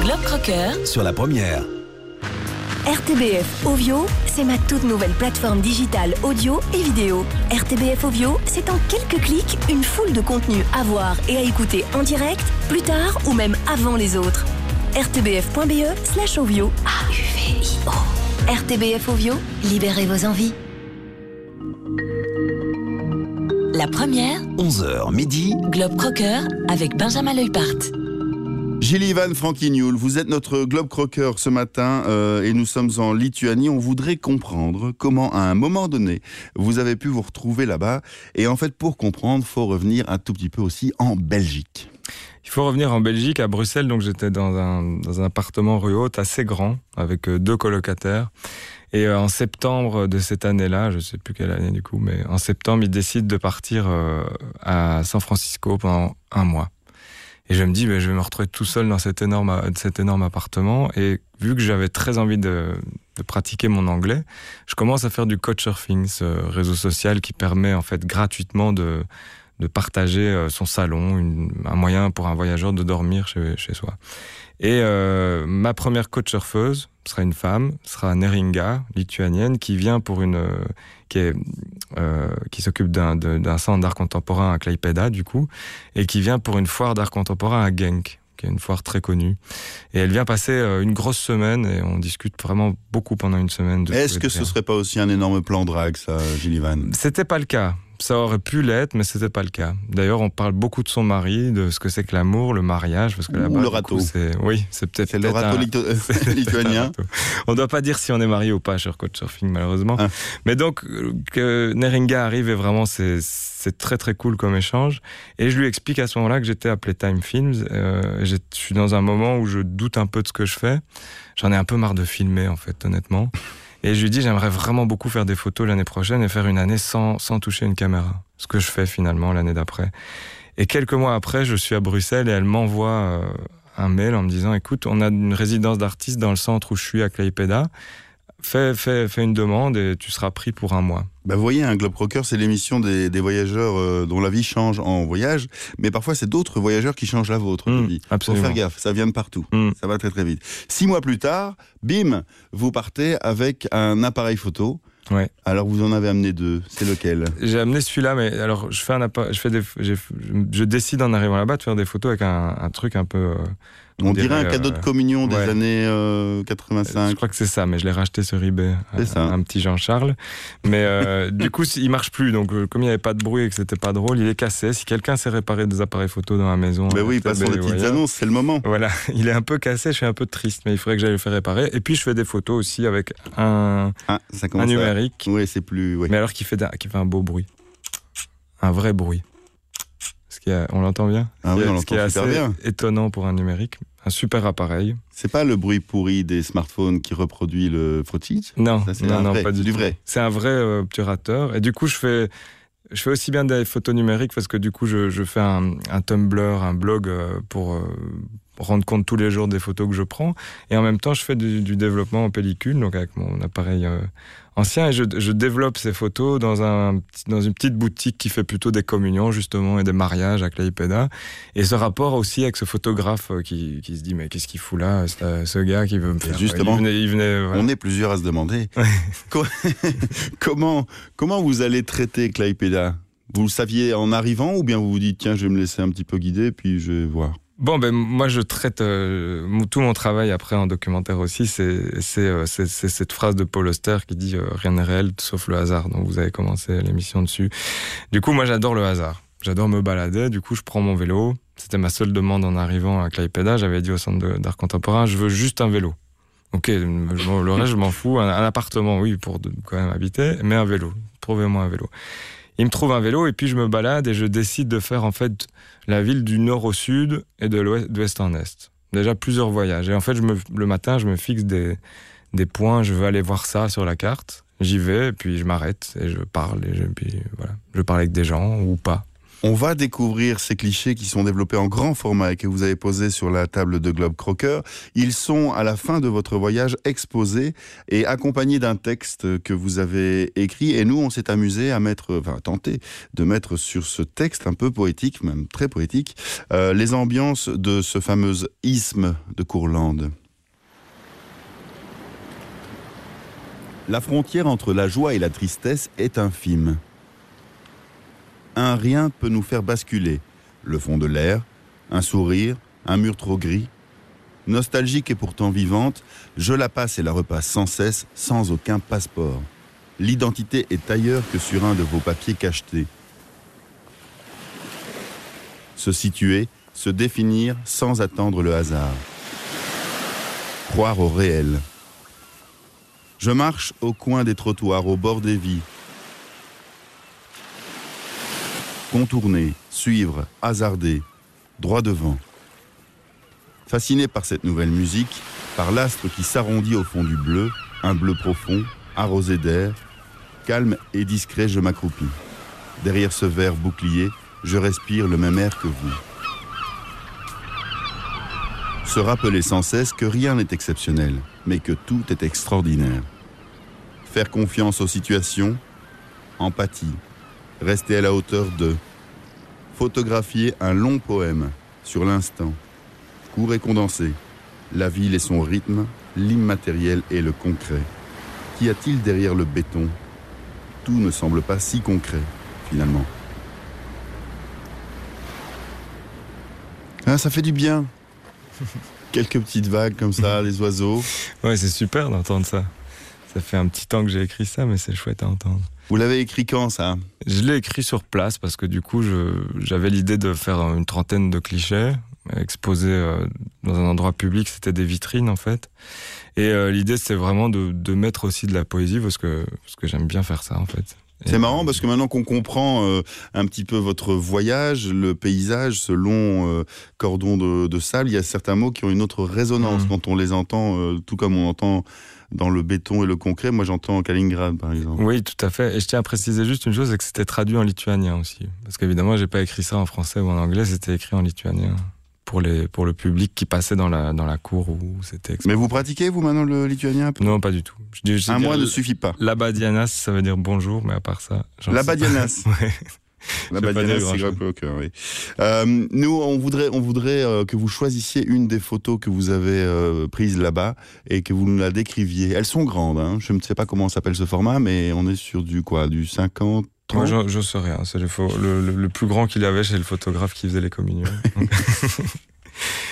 Globe Crocker Sur la première. RTBF Ovio, c'est ma toute nouvelle plateforme digitale audio et vidéo. RTBF Ovio, c'est en quelques clics une foule de contenus à voir et à écouter en direct, plus tard ou même avant les autres. rtbf.be slash Ovio. A-U-V-I-O. RTBF Ovio, libérez vos envies. La première, 11h midi. Globe Crocker avec Benjamin Leupart. Gillivan Franquignoul, vous êtes notre globe crocker ce matin euh, et nous sommes en Lituanie. On voudrait comprendre comment, à un moment donné, vous avez pu vous retrouver là-bas. Et en fait, pour comprendre, faut revenir un tout petit peu aussi en Belgique. Il faut revenir en Belgique, à Bruxelles. Donc j'étais dans un, dans un appartement rue Haute assez grand, avec euh, deux colocataires. Et euh, en septembre de cette année-là, je sais plus quelle année du coup, mais en septembre, ils décident de partir euh, à San Francisco pendant un mois. Et je me dis, ben, je vais me retrouver tout seul dans cet énorme, cet énorme appartement. Et vu que j'avais très envie de, de pratiquer mon anglais, je commence à faire du couchsurfing, ce réseau social qui permet en fait gratuitement de, de partager euh, son salon, une- un moyen pour un voyageur de dormir chez, chez soi. Et euh, ma première coach surfeuse sera une femme, sera Neringa, lituanienne, qui vient pour une, euh, qui est, euh, qui s'occupe d'un, centre d'art contemporain à Klaipeda du coup, et qui vient pour une foire d'art contemporain à Genk, qui est une foire très connue. Et elle vient passer une grosse semaine et on discute vraiment beaucoup pendant une semaine. Est-ce que ce rien. serait pas aussi un énorme plan drague, ça, Gillivan? C'était pas le cas. Ça aurait pu l'être, mais c'était pas le cas. D'ailleurs, on parle beaucoup de son mari, de ce que c'est que l'amour, le mariage, parce que là-bas, le râteau. c'est oui, c'est peut-être C'est le râteau un- lito- lituanien. un. On doit pas dire si on est marié ou pas sur Couchsurfing, malheureusement. Ah. Mais donc euh, que Neringa arrive et vraiment c'est c'est très très cool comme échange. Et je lui explique à ce moment-là que j'étais à Playtime Films. Euh, je suis dans un moment où je doute un peu de ce que je fais. J'en ai un peu marre de filmer en fait, honnêtement. Et je lui dis, j'aimerais vraiment beaucoup faire des photos l'année prochaine et faire une année sans, sans toucher une caméra. Ce que je fais finalement l'année d'après. Et quelques mois après, je suis à Bruxelles et elle m'envoie euh, un mail en me disant, écoute, on a une résidence d'artiste dans le centre où je suis à Klaipeda. Fais, fais, fais une demande et tu seras pris pour un mois. Bah, vous voyez, un Globe Crocker, c'est l'émission des, des voyageurs euh, dont la vie change en voyage, mais parfois c'est d'autres voyageurs qui changent la vôtre Mmh, de vie. Faut absolument. faire gaffe, ça vient de partout. Mmh. Ça va très très vite. Six mois plus tard, bim, vous partez avec un appareil photo. Ouais. Alors vous en avez amené deux. C'est lequel? J'ai amené celui-là, mais alors je fais un je fais des, je décide en arrivant là-bas de faire des photos avec un, un truc un peu. euh, On dirait un euh, cadeau de communion des ouais. années euh, Je 85. crois que c'est ça, mais je l'ai racheté sur eBay. C'est à- ça. à Un petit Jean-Charles. Mais euh, du coup, il marche plus. Donc, euh, comme il n'y avait pas de bruit et que c'était pas drôle, il est cassé. Si quelqu'un sait réparer des appareils photo dans la maison. Ben oui, passons les petites annonces, c'est le moment. Voilà, il est un peu cassé. Je suis un peu triste, mais il faudrait que j'aille le faire réparer. Et puis, je fais des photos aussi avec un, Ah, ça un à- numérique. Oui, c'est plus. ouais. Mais alors, qui fait, qui fait un beau bruit. Un vrai bruit. Ce qui est- on l'entend bien Ah oui, on qui est l'entend super assez bien. étonnant pour un numérique. Un super appareil. C'est pas le bruit pourri des smartphones qui reproduit le footage? Non, Ça, c'est non, vrai, pas du, vrai. C'est un vrai euh, obturateur. Et du coup, je fais, je fais aussi bien des photos numériques parce que du coup, je, je fais un, un Tumblr, un blog euh, pour euh, rendre compte tous les jours des photos que je prends. Et en même temps, je fais du, du développement en pellicule, donc avec mon appareil euh, ancien. Et je, je développe ces photos dans, un, dans une petite boutique qui fait plutôt des communions, justement, et des mariages à Klaipeda. Et ce rapport aussi avec ce photographe euh, qui, qui se dit, mais qu'est-ce qu'il fout là, ce, ce gars qui veut me faire... justement, il venait, il venait, voilà. On est plusieurs à se demander Co- comment, comment vous allez traiter Klaipeda Vous le saviez en arrivant ou bien vous vous dites tiens je vais me laisser un petit peu guider puis je vais voir? Bon, ben moi je traite euh, tout mon travail après en documentaire aussi, c'est euh, cette phrase de Paul Auster qui dit euh, rien n'est réel sauf le hasard. Donc vous avez commencé l'émission dessus. Du coup, moi j'adore le hasard. J'adore me balader. Du coup, je prends mon vélo. C'était ma seule demande en arrivant à Klaipeda. J'avais dit au centre d'art contemporain, je veux juste un vélo. Ok, le reste je m'en fous. Un, appartement, oui, pour quand même habiter, mais un vélo. Trouvez-moi un vélo. Il me trouve un vélo et puis je me balade et je décide de faire en fait la ville du nord au sud et de l'ouest en est. Déjà plusieurs voyages. Et en fait, le matin, je me fixe des, points. Je veux aller voir ça sur la carte. J'y vais et puis je m'arrête et je parle. Et je, voilà, je parle avec des gens ou pas. On va découvrir ces clichés qui sont développés en grand format et que vous avez posés sur la table de Globe Crocker. Ils sont à la fin de votre voyage exposés et accompagnés d'un texte que vous avez écrit. Et nous, on s'est amusé à mettre, enfin, tenter de mettre sur ce texte un peu poétique, même très poétique, euh, les ambiances de ce fameux isthme de Courlande. La frontière entre la joie et la tristesse est infime. Un rien peut nous faire basculer. Le fond de l'air, un sourire, un mur trop gris. Nostalgique et pourtant vivante, je la passe et la repasse sans cesse, sans aucun passeport. L'identité est ailleurs que sur un de vos papiers cachetés. Se situer, se définir sans attendre le hasard. Croire au réel. Je marche au coin des trottoirs, au bord des vies. Contourner, suivre, hasarder, droit devant. Fasciné par cette nouvelle musique, par l'astre qui s'arrondit au fond du bleu, un bleu profond, arrosé d'air, calme et discret, je m'accroupis. Derrière ce verre bouclier, je respire le même air que vous. Se rappeler sans cesse que rien n'est exceptionnel, mais que tout est extraordinaire. Faire confiance aux situations, empathie, rester à la hauteur de, photographier un long poème sur l'instant, court et condensé, la ville et son rythme, l'immatériel et le concret. Qu'y a-t-il derrière le béton? Tout ne semble pas si concret, finalement. Ah, ça fait du bien. Quelques petites vagues comme ça, les oiseaux. Ouais, c'est super d'entendre ça. Ça fait un petit temps que j'ai écrit ça, mais c'est chouette à entendre. Vous l'avez écrit quand ça Je l'ai écrit sur place parce que du coup, j'avais l'idée de faire une trentaine de clichés exposés euh, dans un endroit public. C'était des vitrines en fait. Et euh, l'idée, c'était vraiment de, de mettre aussi de la poésie parce que, parce que j'aime bien faire ça en fait. C'est marrant parce que maintenant qu'on comprend euh, un petit peu votre voyage, le paysage, ce long euh, cordon de, de sable, il y a certains mots qui ont une autre résonance quand on les entend, euh, tout comme on entend dans le béton et le concret. Moi, j'entends Kaliningrad, par exemple. Oui, tout à fait. Et je tiens à préciser juste une chose, c'est que c'était traduit en lituanien aussi. Parce qu'évidemment, j'ai pas écrit ça en français ou en anglais, c'était écrit en lituanien. Pour, les, pour le public qui passait dans la, dans la cour où c'était Mais vous pratiquez, vous, maintenant, le lituanien Non, pas du tout. Je dis- je Un mois ne suffit pas. Labadianas, ça veut dire bonjour, mais à part ça. Labadianas. Ouais. La Badiana, c'est cœur, oui. Euh, nous, on voudrait, on voudrait euh, que vous choisissiez une des photos que vous avez euh, prises là-bas et que vous nous la décriviez. Elles sont grandes, hein. je ne sais pas comment s'appelle ce format, mais on est sur du quoi, du 50, 30 Moi, je, je sais rien. C'est le, fo- le, le- le plus grand qu'il y avait chez le photographe qui faisait les communions.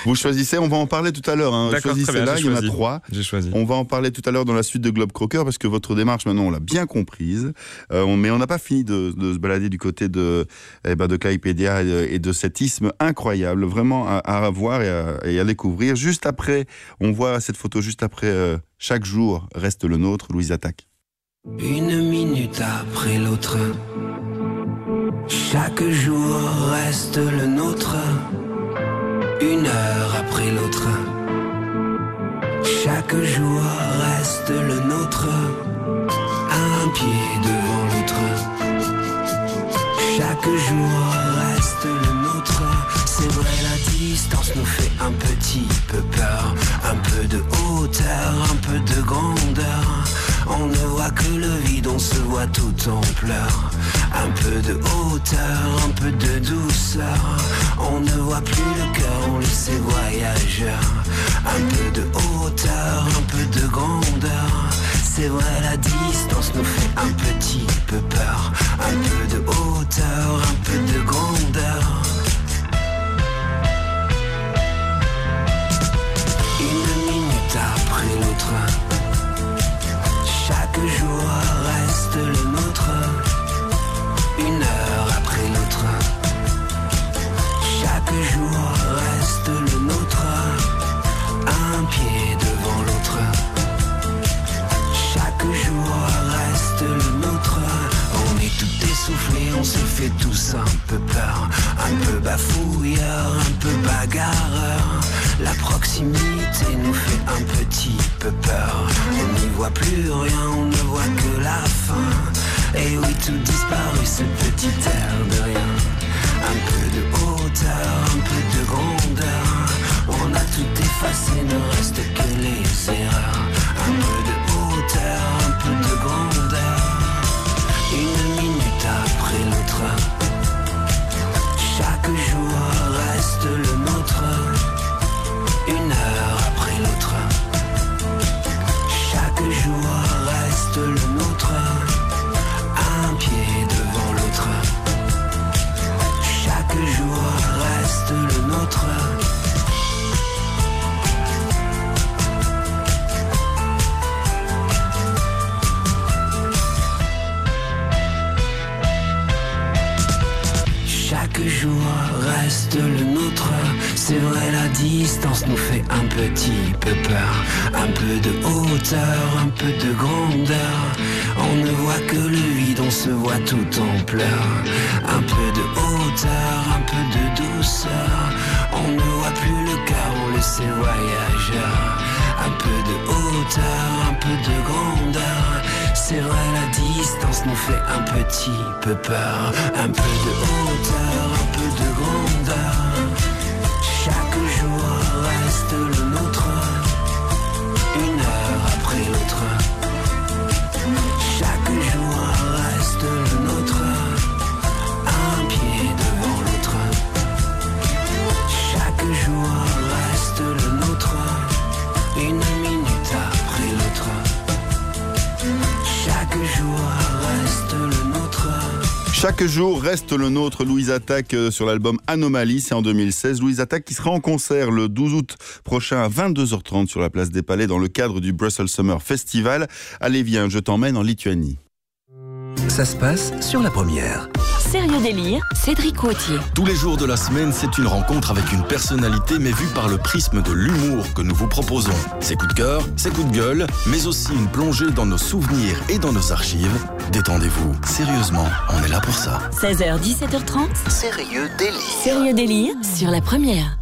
Vous choisissez, on va en parler tout à l'heure. Hein. D'accord, Choisissez très bien, là, j'ai il y en a trois. J'ai choisi. On va en parler tout à l'heure dans la suite de Globe Crocker parce que votre démarche maintenant on l'a bien comprise. Euh, on- mais on n'a pas fini de, de se balader du côté de, eh ben, de et de, et de cet isthme incroyable, vraiment à, à voir et à, et à découvrir. Juste après, on voit cette photo juste après. euh, chaque jour reste le nôtre, Louise Attaque. Une minute après l'autre, chaque jour reste le nôtre. Une heure après l'autre, chaque jour reste le nôtre. Un pied devant l'autre, chaque jour reste le nôtre. C'est vrai, la distance nous fait un petit peu peur, un peu de hauteur, un peu de grandeur. On ne voit que le vide, on se voit tout en pleurs. Un peu de hauteur, un peu de douceur. On ne voit plus le cœur, on le sait voyageur. Un peu de hauteur, un peu de grandeur. C'est vrai, la distance nous fait un petit peu peur. Un peu de hauteur, un peu de grandeur. Une minute après l'autre. Chaque jour reste le nôtre. Chaque jour reste le nôtre. Un pied devant l'autre. Chaque jour reste le nôtre. On est tout essoufflé, on se fait tous un peu peur. Un peu bafouilleur, un peu bagarreur. La proximité nous fait un petit peu peur. On n'y voit plus rien, on ne voit que la fin. Et oui, tout disparu, ce petit air de rien. Un peu de hauteur, un peu de grandeur. On a tout effacé, ne reste que les erreurs. Un peu de hauteur, un peu de grandeur. Une minute après l'autre. Tout en pleurs. Un peu de hauteur, un peu de douceur. On ne voit plus le cœur, on le sait voyageur. Un peu de hauteur, un peu de grandeur. C'est vrai, la distance nous fait un petit peu peur. Un peu de hauteur, un peu de grandeur. Chaque jour reste le nôtre. Louise Attaque euh, sur l'album Anomalie, c'est en 2016. Louise Attaque qui sera en concert le 12 août prochain à 22h30 sur la place des Palais dans le cadre du Brussels Summer Festival. Allez, viens, je t'emmène en Lituanie. Ça se passe sur la première. Sérieux délire, Cédric Gauthier. Tous les jours de la semaine, c'est une rencontre avec une personnalité, mais vue par le prisme de l'humour que nous vous proposons. Ses coups de cœur, ses coups de gueule, mais aussi une plongée dans nos souvenirs et dans nos archives. Détendez-vous, sérieusement, on est là pour ça. 16h, 17h30. Sérieux délire. Sérieux délire sur la première.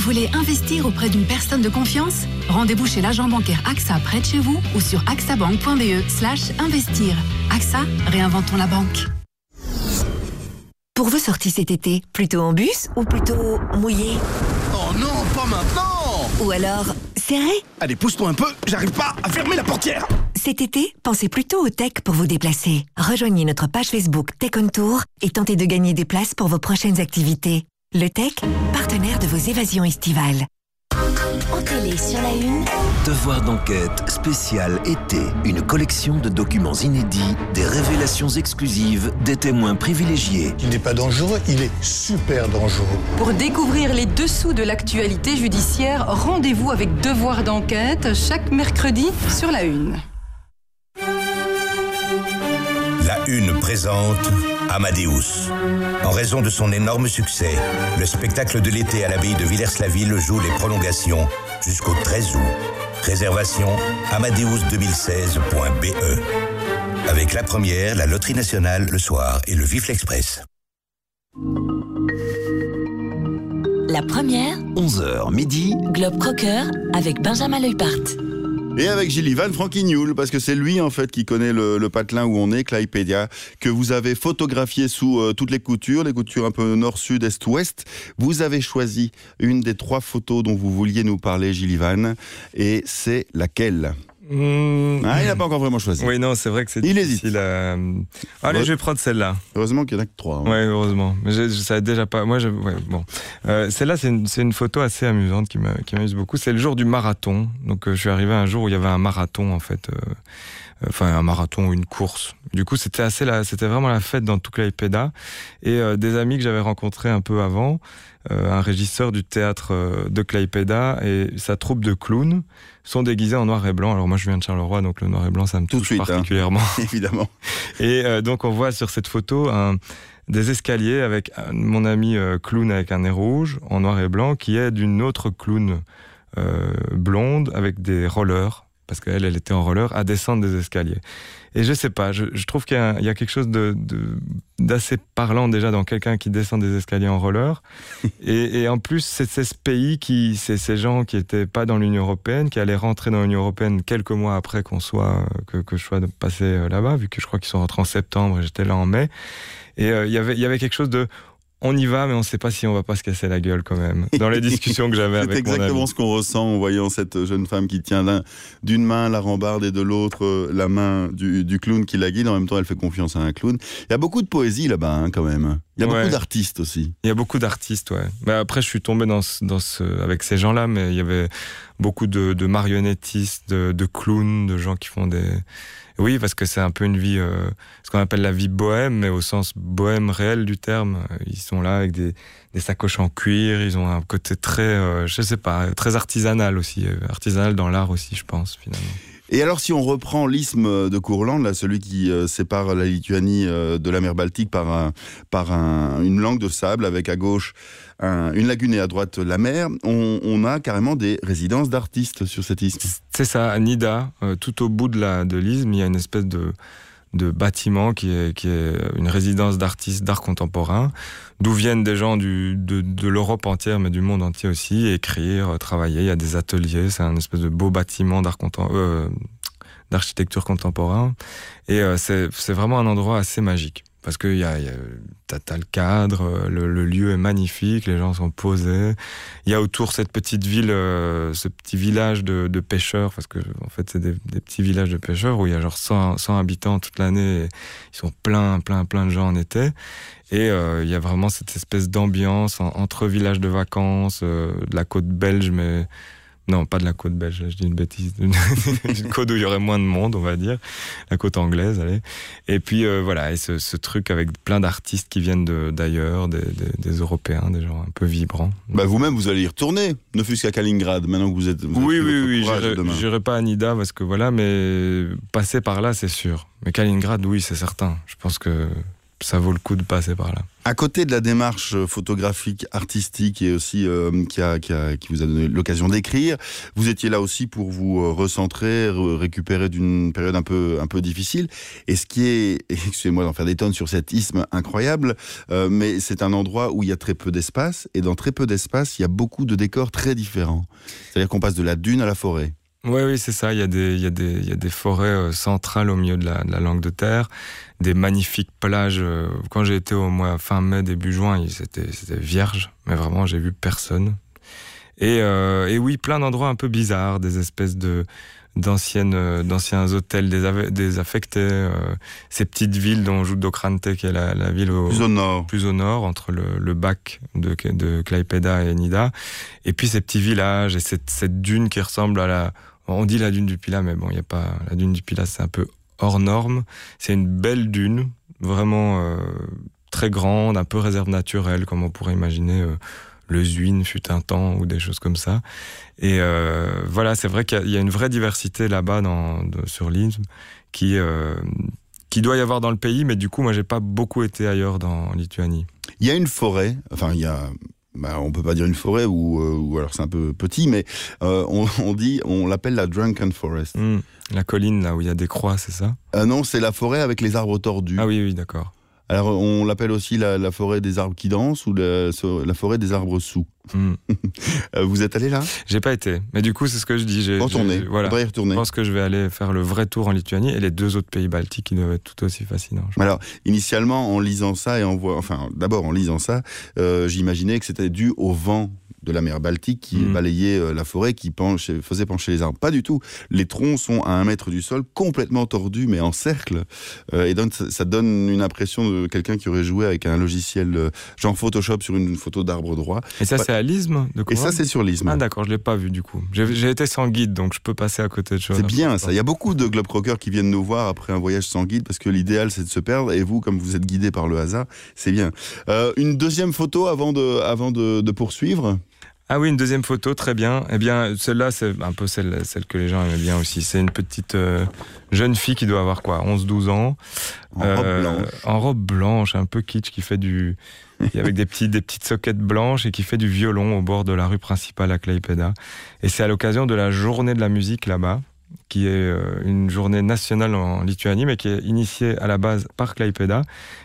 Vous voulez investir auprès d'une personne de confiance Rendez-vous chez l'agent bancaire AXA près de chez vous ou sur axabank.be slash investir. AXA, réinventons la banque. Pour vos sorties cet été, plutôt en bus ou plutôt mouillé? Oh non, pas maintenant Ou alors serré? Allez, pousse-toi un peu, j'arrive pas à fermer la portière Cet été, pensez plutôt au tech pour vous déplacer. Rejoignez notre page Facebook Tech on Tour et tentez de gagner des places pour vos prochaines activités. Le Tech, partenaire de vos évasions estivales. En télé sur la une, Devoir d'enquête spécial été. Une collection de documents inédits, des révélations exclusives, des témoins privilégiés. Il n'est pas dangereux, il est super dangereux. Pour découvrir les dessous de l'actualité judiciaire, rendez-vous avec Devoir d'enquête chaque mercredi sur la Une. La Une présente Amadeus. En raison de son énorme succès, le spectacle de l'été à l'abbaye de Villers-la-Ville joue les prolongations jusqu'au 13 août. Réservation amadeus2016.be. E. Avec la première, la Loterie Nationale le soir et le Vif l'Express. La première, 11h midi. Globe Crocker avec Benjamin Leupart. Et avec Gilles Ivan, Francky Newell, parce que c'est lui en fait qui connaît le, le patelin où on est, Clypedia, que vous avez photographié sous euh, toutes les coutures, les coutures un peu nord, sud, est, ouest. Vous avez choisi une des trois photos dont vous vouliez nous parler, Gilles Ivan, et c'est laquelle? Mmh. Ah, il n'a pas encore vraiment choisi. Oui, non, c'est vrai que c'est Il difficile à- Allez, je vais prendre celle-là. Heureusement qu'il n'y en a que trois. hein. Ouais, heureusement. Mais je, je savais déjà pas. Moi, je, ouais, bon. Euh, celle-là, c'est une, photo assez amusante qui m'a- qui m'amuse beaucoup. C'est le jour du marathon. Donc, euh, je suis arrivé un jour où il y avait un marathon, en fait. euh, Enfin, un marathon ou une course. Du coup, c'était assez la, c'était vraiment la fête dans tout Klaipeda. Et euh, des amis que j'avais rencontrés un peu avant, euh, un régisseur du théâtre euh, de Klaipeda et sa troupe de clowns sont déguisés en noir et blanc. Alors moi, je viens de Charleroi, donc le noir et blanc, ça me touche suite, hein. particulièrement. Évidemment. Et euh, donc on voit sur cette photo un, des escaliers avec un- mon ami euh, clown avec un nez rouge en noir et blanc qui est d'une autre clown euh, blonde avec des rollers parce qu'elle, elle était en roller, à descendre des escaliers. Et je sais pas, je, je trouve qu'il y, a- il y a quelque chose de- d'assez parlant déjà dans quelqu'un qui descend des escaliers en roller. et, et en plus, c'est ce pays qui, c'est ces gens qui étaient pas dans l'Union européenne, qui allaient rentrer dans l'Union européenne quelques mois après qu'on soit, que, que je sois passé euh, là-bas, vu que je crois qu'ils sont rentrés en septembre et j'étais là en mai. Et euh, il y avait- il y avait quelque chose de, on y va, mais on sait pas si on va pas se casser la gueule quand même. Dans les discussions que j'avais C'est avec mon exactement ce qu'on ressent en voyant cette jeune femme qui tient d'un- d'une main la rambarde et de l'autre euh, la main du, du clown qui la guide. En même temps, elle fait confiance à un clown. Il y a beaucoup de poésie là-bas, hein, quand même. Il y a Ouais. beaucoup d'artistes aussi. Il y a beaucoup d'artistes, ouais. Mais après, je suis tombé dans ce, dans ce, avec ces gens-là, mais il y avait beaucoup de, de marionnettistes, de, de clowns, de gens qui font des. Oui, parce que c'est un peu une vie, euh, ce qu'on appelle la vie bohème, mais au sens bohème réel du terme. Ils sont là avec des, sacoches en cuir, ils ont un côté très, euh, je sais pas, très artisanal aussi, euh, artisanal dans l'art aussi, je pense, finalement. Et alors, si on reprend l'isthme de Courland, là, celui qui euh, sépare la Lituanie euh, de la mer Baltique par, un, par un- une langue de sable, avec à gauche un- une lagune et à droite la mer, on, a carrément des résidences d'artistes sur cet isthme. C'est ça, à Nida, euh, tout au bout de l'isthme, il y a une espèce de de bâtiment qui est qui est une résidence d'artistes d'art contemporain, d'où viennent des gens du de, de l'Europe entière, mais du monde entier aussi, écrire, travailler. Il y a des ateliers, c'est un espèce de beau bâtiment d'art contem- euh, d'architecture contemporain, et euh, c'est vraiment un endroit assez magique. Parce que y a, y a- t'as, le cadre, euh, le, lieu est magnifique, les gens sont posés. Il y a autour cette petite ville, euh, ce petit village de, pêcheurs, parce que en fait c'est des, petits villages de pêcheurs où il y a genre 100, 100 habitants toute l'année. Ils sont plein, plein, plein de gens en été. Et euh, il y a vraiment cette espèce d'ambiance en- entre villages de vacances, de la côte belge, mais non, pas de la côte belge, je dis une bêtise. Une, une côte où il y aurait moins de monde, on va dire. La côte anglaise, allez. Et puis euh, voilà, et ce, ce truc avec plein d'artistes qui viennent de- d'ailleurs, des, des- des Européens, des gens un peu vibrants. Bah, vous-même, vous allez y retourner, ne fût-ce qu'à Kaliningrad, maintenant que vous êtes. vous Oui, oui, oui, j'irai pas à Nida parce que voilà, mais passer par là, c'est sûr. Mais Kaliningrad, oui, c'est certain. Je pense que ça vaut le coup de passer par là. À côté de la démarche photographique, artistique et aussi euh, qui, a, qui, a- qui vous a donné l'occasion d'écrire, vous étiez là aussi pour vous euh, recentrer, re- récupérer d'une période un peu, un peu difficile. Et ce qui est, excusez-moi d'en faire des tonnes sur cet isthme incroyable, euh, mais c'est un endroit où il y a très peu d'espace et dans très peu d'espace, il y a beaucoup de décors très différents. C'est-à-dire qu'on passe de la dune à la forêt. Oui, oui, c'est ça. Il y a des, il y a des, il y a des forêts euh, centrales au milieu de la, langue de terre, des magnifiques plages. euh, Quand j'ai été au mois fin mai, début juin, c'était vierge, mais vraiment, j'ai vu personne. Et, euh, et oui, plein d'endroits un peu bizarres, des espèces de d'anciennes, euh, d'anciens hôtels désaffectés, euh, ces petites villes dont joue Docrante, qui est la, la ville au, Plus au nord. plus au nord, entre le, le bac de, de Klaipeda et Nida, et puis ces petits villages et cette, cette dune qui ressemble à la, on dit la dune du Pilat, mais bon, il y a pas, la dune du Pilat, c'est un peu hors norme. C'est une belle dune, vraiment euh, très grande, un peu réserve naturelle, comme on pourrait imaginer euh, le Zuin fut un temps ou des choses comme ça. Et euh, voilà, c'est vrai qu'il y a- il y, a une vraie diversité là-bas sur l'île qui, euh, qui doit y avoir dans le pays, mais du coup, moi, j'ai pas beaucoup été ailleurs dans Lituanie. Il y a une forêt, enfin il y a, bah, on peut pas dire une forêt ou, euh, ou alors c'est un peu petit, mais euh, on, on dit, on l'appelle la Drunken Forest. Hmm, la colline, là où il y a des croix, c'est ça? Euh, non, c'est la forêt avec les arbres tordus. Ah oui, oui, d'accord. Alors on l'appelle aussi la, forêt des arbres qui dansent ou la, la forêt des arbres sous. Hmm. Euh, vous êtes allé là? J'ai pas été, mais du coup, c'est ce que je dis. j'ai- Retournez, j'ai- Voilà. y retourner. Je pense que je vais aller faire le vrai tour en Lituanie et les deux autres pays baltiques qui doivent être tout aussi fascinants. Alors, initialement, en lisant ça et en voyant, enfin, d'abord en lisant ça, euh, j'imaginais que c'était dû au vent de la mer Baltique qui Mm. balayait euh, la forêt, qui penchait- faisait pencher les arbres. Pas du tout. Les troncs sont à un mètre du sol, complètement tordus, mais en cercle. Euh, et donc, ça, ça donne une impression de quelqu'un qui aurait joué avec un logiciel euh, genre Photoshop sur une photo d'arbre droit. Et ça, c'est à l'isthme de Et ça, c'est sur l'isthme. Ah d'accord, je l'ai pas vu du coup. J'ai été sans guide, donc je peux passer à côté de choses. C'est bien ça. Il y a beaucoup de globe croqueurs qui viennent nous voir après un voyage sans guide parce que l'idéal c'est de se perdre et vous, comme vous êtes guidé par le hasard, c'est bien. Euh, une deuxième photo avant de, avant de, de poursuivre? Ah oui, une deuxième photo, très bien. Eh bien, celle-là, c'est un peu celle, celle que les gens aimaient bien aussi. C'est une petite euh, jeune fille qui doit avoir quoi, 11-12 ans. En robe blanche. En robe blanche, un peu kitsch, qui fait du... avec des, petits, des petites soquettes blanches et qui fait du violon au bord de la rue principale à Klaipeda. Et c'est à l'occasion de la journée de la musique là-bas. Qui est euh, une journée nationale en Lituanie, mais qui est initiée à la base par Klaipeda.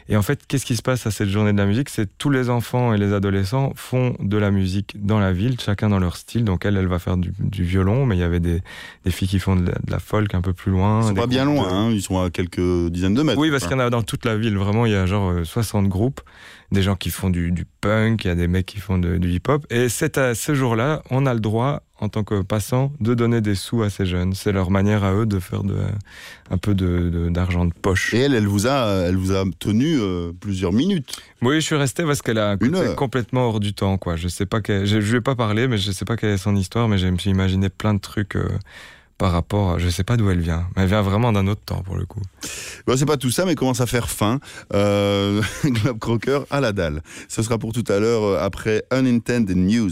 Et en fait, qu'est-ce qui se passe à cette journée de la musique? C'est tous les enfants et les adolescents font de la musique dans la ville, chacun dans leur style. Donc elle, elle va faire du, du violon, mais il y avait des, des filles qui font de la, de la folk un peu plus loin. Ils sont pas bien loin, de- hein, ils sont à quelques dizaines de mètres. oui, parce qu'il y en a dans toute la ville. Vraiment, il y a genre euh, 60 groupes. Des gens qui font du, du punk, il y a des mecs qui font de- du hip-hop. Et c'est à ce jour-là, on a le droit, en tant que passant, de donner des sous à ces jeunes. C'est leur manière à eux de faire de, un peu de- de- d'argent de, poche. Et elle, elle vous a, elle vous a tenu euh, plusieurs minutes. Oui, je suis resté parce qu'elle a complètement hors du temps. Quoi. Je sais pas quelle- je, je lui ai pas parlé, mais je sais pas quelle est son histoire, mais je me suis imaginé plein de trucs euh, par rapport. à- Je sais pas d'où elle vient, mais elle vient vraiment d'un autre temps pour le coup. Bon, c'est pas tout ça, mais commence à faire faim. Euh, Globe Crocker à la dalle. Ce sera pour tout à l'heure euh, après Unintended News.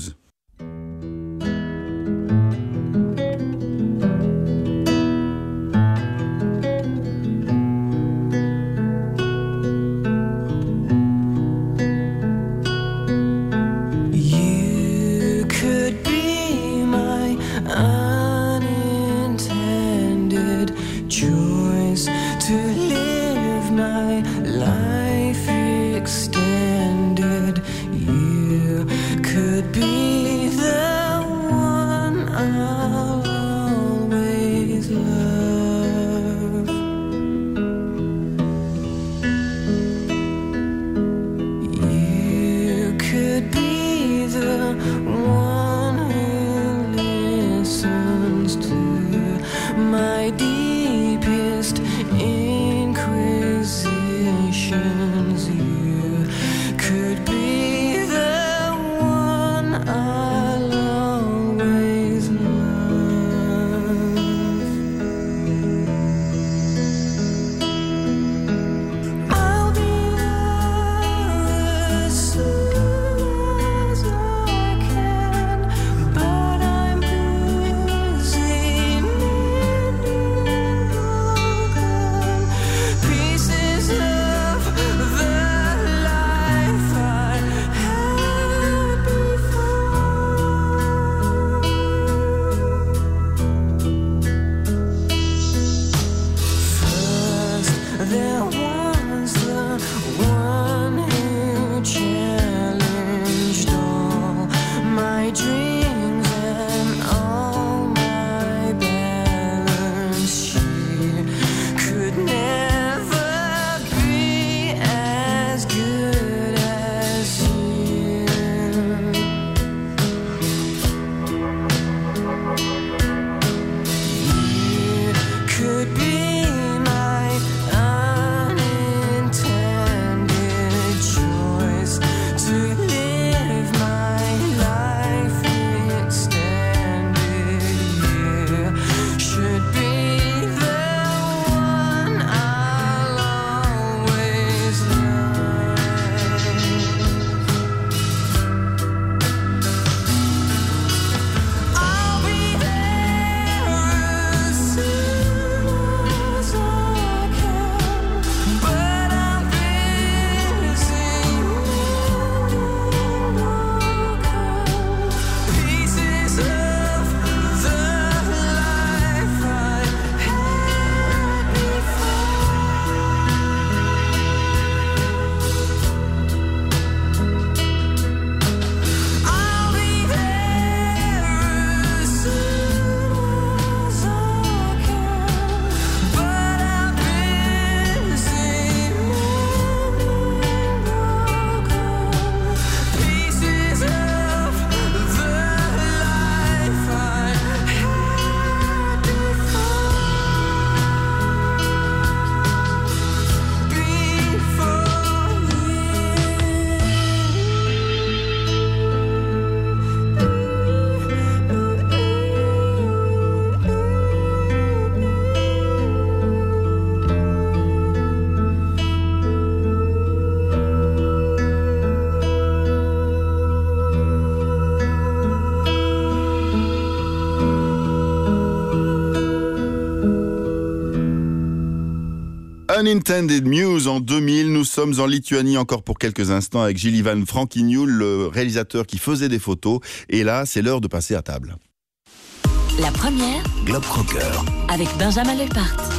Unintended News en 2000. Nous sommes en Lituanie encore pour quelques instants avec Gilles Ivan Franquignoul, le réalisateur qui faisait des photos. Et là, c'est l'heure de passer à table. La première Globe Crocker. avec Benjamin Lepart.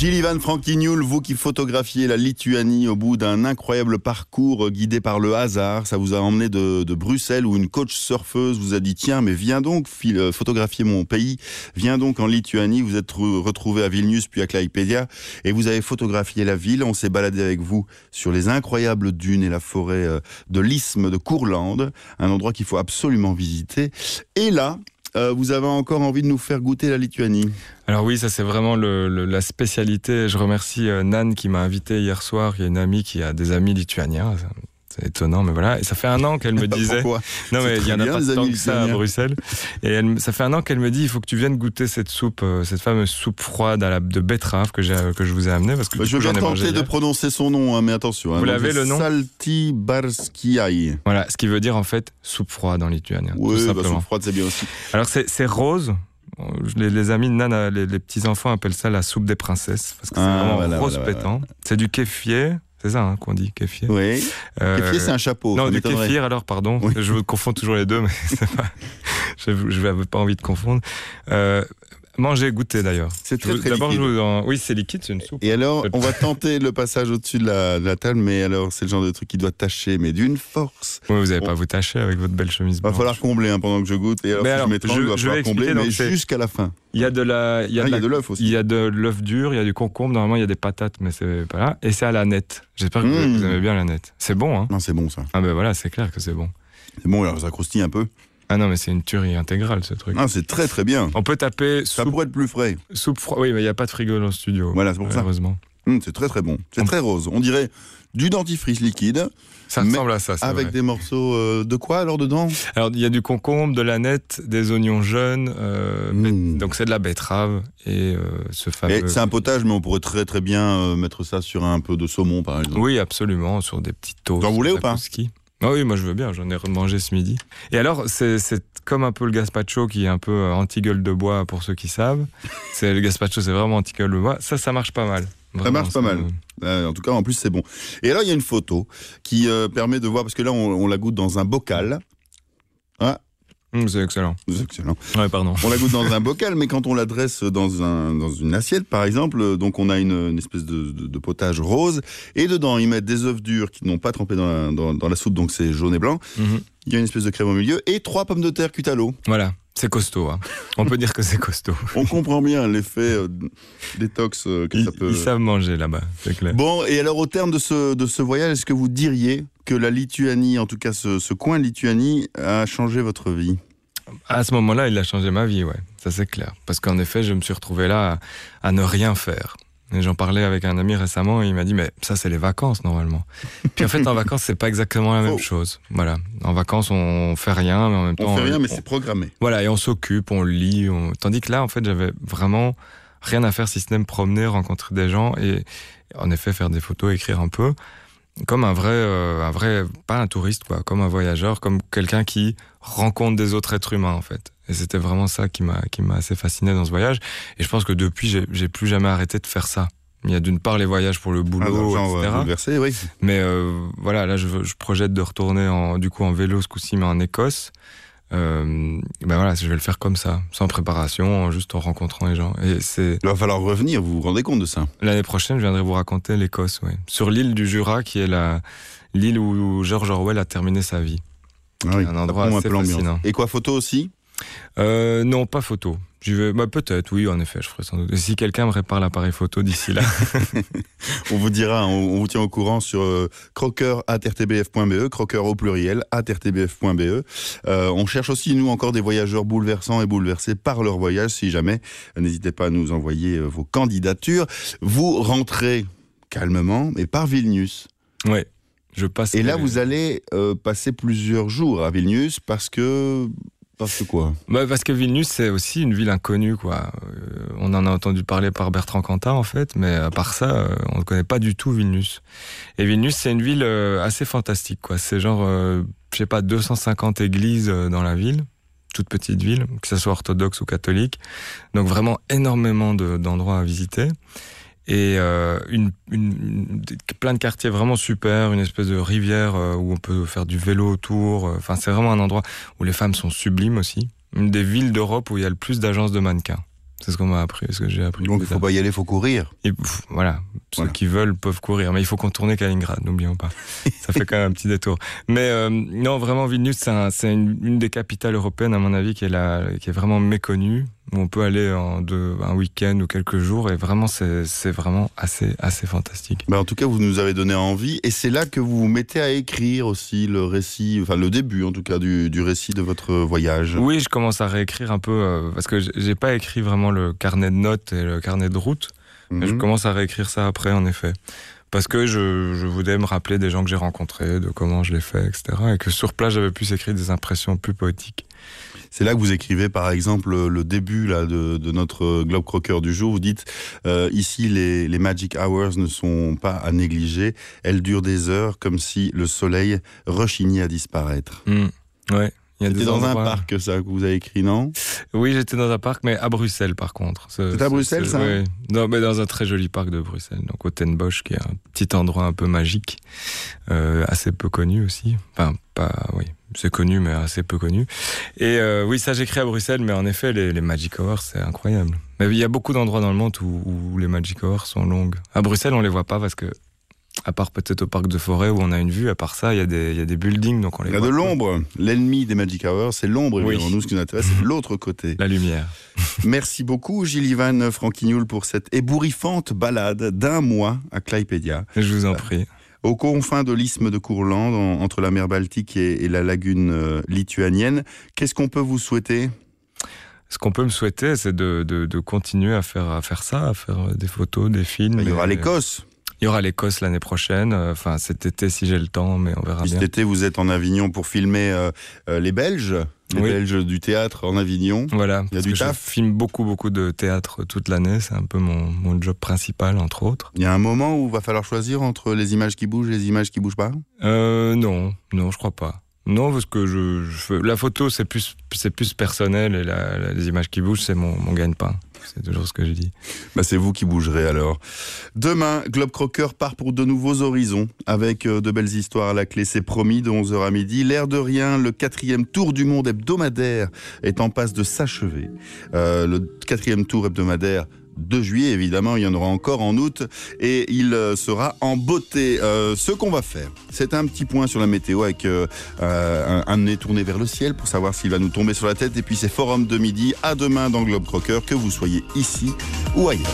Gilles-Ivan Franquignoul, vous qui photographiez la Lituanie au bout d'un incroyable parcours euh, guidé par le hasard, ça vous a emmené de, de Bruxelles où une coach surfeuse vous a dit tiens mais viens donc euh, photographier mon pays, viens donc en Lituanie, vous êtes re- retrouvé à Vilnius puis à Klaipėda et vous avez photographié la ville, on s'est baladé avec vous sur les incroyables dunes et la forêt euh, de l'isthme de Courlande, un endroit qu'il faut absolument visiter et là euh, vous avez encore envie de nous faire goûter la Lituanie. Alors oui, ça c'est vraiment la spécialité. Je remercie euh, Nan qui m'a invité hier soir. Il y a une amie qui a des amis lituaniens. C'est étonnant, mais voilà. Et ça fait un an qu'elle me disait. Pourquoi Non, mais il y en a bien, pas tant que ça à lituaniens. Bruxelles. Et elle, ça fait un an qu'elle me dit il faut que tu viennes goûter cette soupe, euh, cette fameuse soupe froide à la, de betterave que, je vous ai amenée. Parce que Bah, je vais tenter de prononcer son nom, hein, mais attention. hein, Vous l'avez, le nom Salti Barskiai. Voilà, ce qui veut dire en fait soupe froide en lituanien. Oui, bah, soupe froide, c'est bien aussi. Alors c'est, rose. Les, les amis de Nan, les, les petits enfants appellent ça la soupe des princesses parce que c'est Ah, vraiment voilà, rose voilà, pétant. C'est du kéfier, c'est ça hein, qu'on dit kéfier. Oui. Kéfier, c'est un chapeau, Non, du kéfir alors, pardon. Je confonds toujours les deux, mais. Je n'avais pas envie de confondre. Euh, manger, goûter d'ailleurs. C'est très, très D'abord, en- oui, c'est liquide, c'est une soupe. Et alors, on va tenter le passage au-dessus de la, de la table, mais alors, c'est le genre de truc qui doit tâcher, mais d'une force. Oui, vous n'allez pas vous tâcher avec votre belle chemise Va blanche. falloir combler hein, pendant que je goûte. Et alors, Mais si alors, je il va falloir vais combler, mais jusqu'à la fin. Il y a de la, il y a Ah, de, il y a la- de l'œuf aussi. Il y a de l'œuf dur, il y a du concombre. Normalement, il y a des patates, mais c'est pas là. Et c'est à la nette. J'espère que vous- Mmh. vous aimez bien la nette. C'est bon, hein Non, c'est bon ça. Ah ben voilà, c'est clair que c'est bon. C'est bon, alors ça croustille un peu. Ah non, mais c'est une tuerie intégrale, ce truc. Ah, c'est très très bien. On peut taper Ça soupe, pourrait être plus frais. soupe froide. Oui, mais il n'y a pas de frigo dans le studio. Voilà, c'est pour ça. Heureusement. Hum, c'est très très bon. C'est très rose. On dirait du dentifrice liquide. Ça ressemble à ça, c'est Avec vrai. des morceaux euh, de quoi alors dedans? Alors, il y a du concombre, de la nette, des oignons jeunes. euh, Mmh. Donc, c'est de la betterave et euh, ce fameux. C'est un potage, mais on pourrait très très bien mettre ça sur un peu de saumon par exemple. Oui, absolument, sur des petites toasts. Vous en voulez ou pas? Ah oui, moi je veux bien, j'en ai remangé ce midi. Et alors, c'est comme un peu le gazpacho qui est un peu euh, anti-gueule de bois pour ceux qui savent. C'est Le gazpacho, c'est vraiment anti-gueule de bois. Ça, ça marche pas mal. Ça marche pas mal. Euh, en tout cas, en plus, c'est bon. Et alors, il y a une photo qui euh, permet de voir, parce que là, on, on la goûte dans un bocal. Ah, Hum, c'est excellent. c'est excellent. Ouais, pardon. On la goûte dans un bocal, mais quand on la dresse dans, un, dans une assiette, par exemple, donc on a une, une espèce de, de- de potage rose, et dedans, ils mettent des œufs durs qui n'ont pas trempé dans la, dans, dans la soupe, donc c'est jaune et blanc. Mhm. Il y a une espèce de crème au milieu, et trois pommes de terre cuites à l'eau. Voilà, c'est costaud. hein. On peut dire que c'est costaud. On comprend bien l'effet euh, détox euh, que Ils, ça peut... ils savent manger là-bas, c'est clair. Bon, et alors au terme de ce, de ce voyage, est-ce que vous diriez que la Lituanie, en tout cas ce, ce coin Lituanie, a changé votre vie? À ce moment-là, il a changé ma vie, ouais. Ça, c'est clair. Parce qu'en effet, je me suis retrouvé là à, à ne rien faire. J'en parlais avec un ami récemment et il m'a dit, mais ça, c'est les vacances, normalement. Puis en fait, en vacances, c'est pas exactement la même Faux. chose. Voilà. En vacances, on fait rien, mais en même temps. On fait rien, mais c'est programmé. Voilà, et on s'occupe, on lit. on- Tandis que là, en fait, j'avais vraiment rien à faire si ce n'est me promener, rencontrer des gens et, en effet, faire des photos, écrire un peu. Comme un vrai, euh, un vrai, pas un touriste, quoi, comme un voyageur, comme quelqu'un qui rencontre des autres êtres humains, en fait. Et c'était vraiment ça qui m'a, qui m'a assez fasciné dans ce voyage. Et je pense que depuis, j'ai, j'ai plus jamais arrêté de faire ça. Il y a d'une part les voyages pour le Ah, boulot, genre, etc. oui. Mais euh, voilà, là, je, projette de retourner en, du coup en vélo ce coup-ci, mais en Écosse. Euh, ben voilà, je vais le faire comme ça, sans préparation, juste en rencontrant les gens. Et c'est Il va falloir revenir, vous vous rendez compte de ça l'année prochaine, je viendrai vous raconter l'Écosse, sur l'île du Jura, qui est la l'île où George Orwell a terminé sa vie. Ah oui, Un endroit un assez peu l'ambiance. fascinant. Et quoi, photo aussi? Euh, non, pas photo. J'y vais, bah, peut-être, oui, en effet, je ferai sans doute. Si quelqu'un me répare l'appareil photo d'ici là, On vous dira, on, on vous tient au courant sur euh, crocker.rtbf.be, crocker au pluriel, rtbf.be. Euh, on cherche aussi, nous, encore des voyageurs bouleversants et bouleversés par leur voyage, si jamais. N'hésitez pas à nous envoyer euh, vos candidatures. Vous rentrez calmement, mais par Vilnius. ouais, je passe. Et là, vous allez passer plusieurs jours à Vilnius parce que... Parce que quoi Bah, parce que Vilnius, c'est aussi une ville inconnue, quoi. Euh, on en a entendu parler par Bertrand Cantat, en fait, mais à part ça, euh, on ne connaît pas du tout Vilnius. Et Vilnius, c'est une ville euh, assez fantastique, quoi. C'est genre, je sais pas, 250 églises dans la ville, toute petite ville, que ce soit orthodoxe ou catholique. Donc vraiment énormément de- d'endroits à visiter. Et euh, une, plein de quartiers vraiment super, une espèce de rivière euh, où on peut faire du vélo autour. euh, Enfin, c'est vraiment un endroit où les femmes sont sublimes aussi. Une des villes d'Europe où il y a le plus d'agences de mannequins. C'est ce qu'on m'a appris, ce que j'ai appris. Donc il faut pas y aller, il faut courir. Et, pff, voilà, ceux qui veulent peuvent courir, mais il faut contourner Kaliningrad, n'oublions pas. Ça fait quand même un petit détour. Mais euh, non, vraiment, Vilnius, c'est un- c'est une, une des capitales européennes, à mon avis, qui est, la, qui est vraiment méconnue, où on peut aller en deux, un week-end ou quelques jours, et vraiment, c'est vraiment assez, assez fantastique. Bah, en tout cas, vous nous avez donné envie, et c'est là que vous vous mettez à écrire aussi le récit, enfin le début en tout cas du, du récit de votre voyage. Oui, je commence à réécrire un peu, euh, parce que j'ai pas écrit vraiment le carnet de notes et le carnet de route, mais je Mhm. commence à réécrire ça après, en effet. Parce que je, je voulais me rappeler des gens que j'ai rencontrés, de comment je l'ai fait, etc. Et que sur place, j'avais pu écrire des impressions plus poétiques. C'est là que vous écrivez, par exemple, le début là, de, de notre Globe Crocker du jour. Vous dites euh, ici, les, les Magic Hours ne sont pas à négliger. Elles durent des heures comme si le soleil rechignait à disparaître. Hmm, Ouais. C'était dans un parc, ça, que vous avez écrit, non? Oui, j'étais dans un parc, mais à Bruxelles, par contre. C'est à Bruxelles, ça? Oui, non, mais dans un très joli parc de Bruxelles, donc au Ten Bosch, qui est un petit endroit un peu magique, euh, assez peu connu aussi. Enfin, pas, oui, c'est connu, mais assez peu connu. Et euh, oui, ça j'écris à Bruxelles, mais en effet, les, les Magic Hours, c'est incroyable. Mais il y a beaucoup d'endroits dans le monde où, où les Magic Hours sont longues. À Bruxelles, on les voit pas parce que, à part peut-être au parc de forêt où on a une vue, à part ça, il y a des, il y a des buildings, donc on les Il y a voit de l'ombre. L'ennemi des Magic Hours, c'est l'ombre. Oui. Nous, ce qui nous intéresse, c'est l'autre côté. La lumière. Merci beaucoup, Gilles-Ivan Franquignoul, pour cette ébouriffante balade d'un mois à Klaipédia. Je vous en prie. Aux confins de l'isthme de Courland, en- entre la mer Baltique et, et la lagune euh, lituanienne. Qu'est-ce qu'on peut vous souhaiter? Ce qu'on peut me souhaiter, c'est de, de, de continuer à faire, à faire ça, à faire euh, des photos, des films. Il y aura l'Écosse. Il y aura l'Écosse l'année prochaine, euh, enfin cet été si j'ai le temps, mais on verra Puis cet bien. été, vous êtes en Avignon pour filmer euh, euh, les Belges, les Oui. Belges du théâtre en Avignon. Voilà, Il y a du que je taf. filme beaucoup, beaucoup de théâtre toute l'année. C'est un peu mon, mon job principal, entre autres. Il y a un moment où il va falloir choisir entre les images qui bougent et les images qui bougent pas? Euh, non, non, je crois pas. Non, parce que je, la photo, c'est plus, c'est plus personnel et la- la- les images qui bougent, c'est mon, mon gagne-pain. C'est toujours ce que je dis. Bah, c'est vous qui bougerez alors. Demain, Globe Crocker part pour de nouveaux horizons avec euh, de belles histoires à la clé. C'est promis de 11h à midi. L'air de rien, le quatrième tour du monde hebdomadaire est en passe de s'achever. Euh, le quatrième tour hebdomadaire. De juillet, évidemment, il y en aura encore en août et il euh, sera en beauté. Euh, ce qu'on va faire, c'est un petit point sur la météo avec euh, un, un nez tourné vers le ciel pour savoir s'il va nous tomber sur la tête. Et puis c'est Forum de midi. À demain dans Globe Crocker, que vous soyez ici ou ailleurs.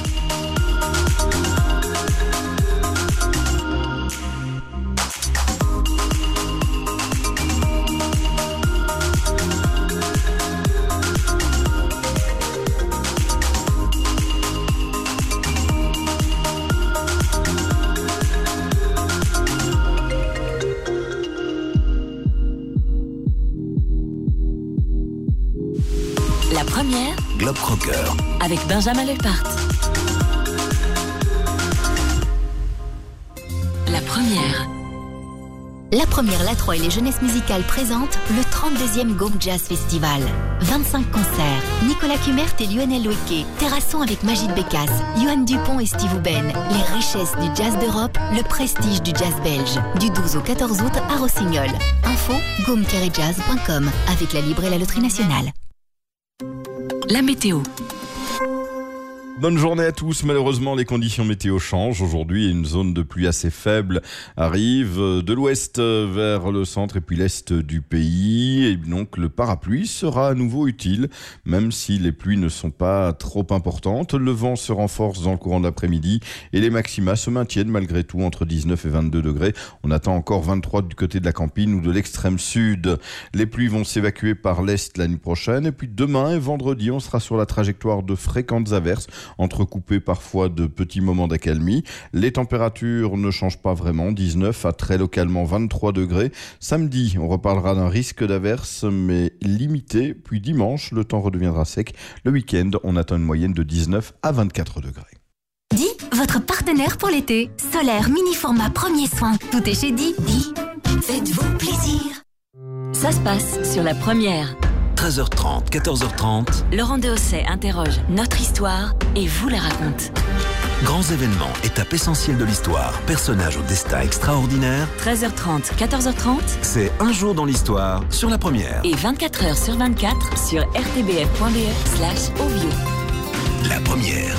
La première Globe Crocker. avec Benjamin Lepart. La première. La première, la 3 et les jeunesses musicales présentent le 32e Gom Jazz Festival. 25 concerts. Nicolas Kumert et Lionel Loueke. Terrassons avec Magid Bécasse, Johan Dupont et Steve Houben. Les richesses du jazz d'Europe, le prestige du jazz belge. Du 12 au 14 août à Rossignol. Info gom-jazz.com avec la Libre et la Loterie Nationale. La météo. Bonne journée à tous. Malheureusement, les conditions météo changent. Aujourd'hui, une zone de pluie assez faible arrive de l'ouest vers le centre et puis l'est du pays. Et donc, le parapluie sera à nouveau utile, même si les pluies ne sont pas trop importantes. Le vent se renforce dans le courant de l'après-midi et les maxima se maintiennent malgré tout entre 19 et 22 degrés. On attend encore 23 du côté de la Campine ou de l'extrême sud. Les pluies vont s'évacuer par l'est la nuit prochaine. Et puis demain et vendredi, on sera sur la trajectoire de fréquentes averses entrecoupées parfois de petits moments d'accalmie. Les températures ne changent pas vraiment, 19 à très localement 23 degrés. Samedi, on reparlera d'un risque d'averse, mais limité. Puis dimanche, le temps redeviendra sec. Le week-end, on atteint une moyenne de 19 à 24 degrés. Di, votre partenaire pour l'été. Solaire, mini format, premier soin. Tout est chez Di. Di, faites-vous plaisir. Ça se passe sur la première. 13h30, 14h30. Laurent Deosset interroge notre histoire et vous la raconte. Grands événements, étapes essentielles de l'histoire, personnages au destin extraordinaire, 13h30, 14h30 c'est un jour dans l'histoire sur la première. et 24h sur 24 sur rtbf.be slash ovio. La première.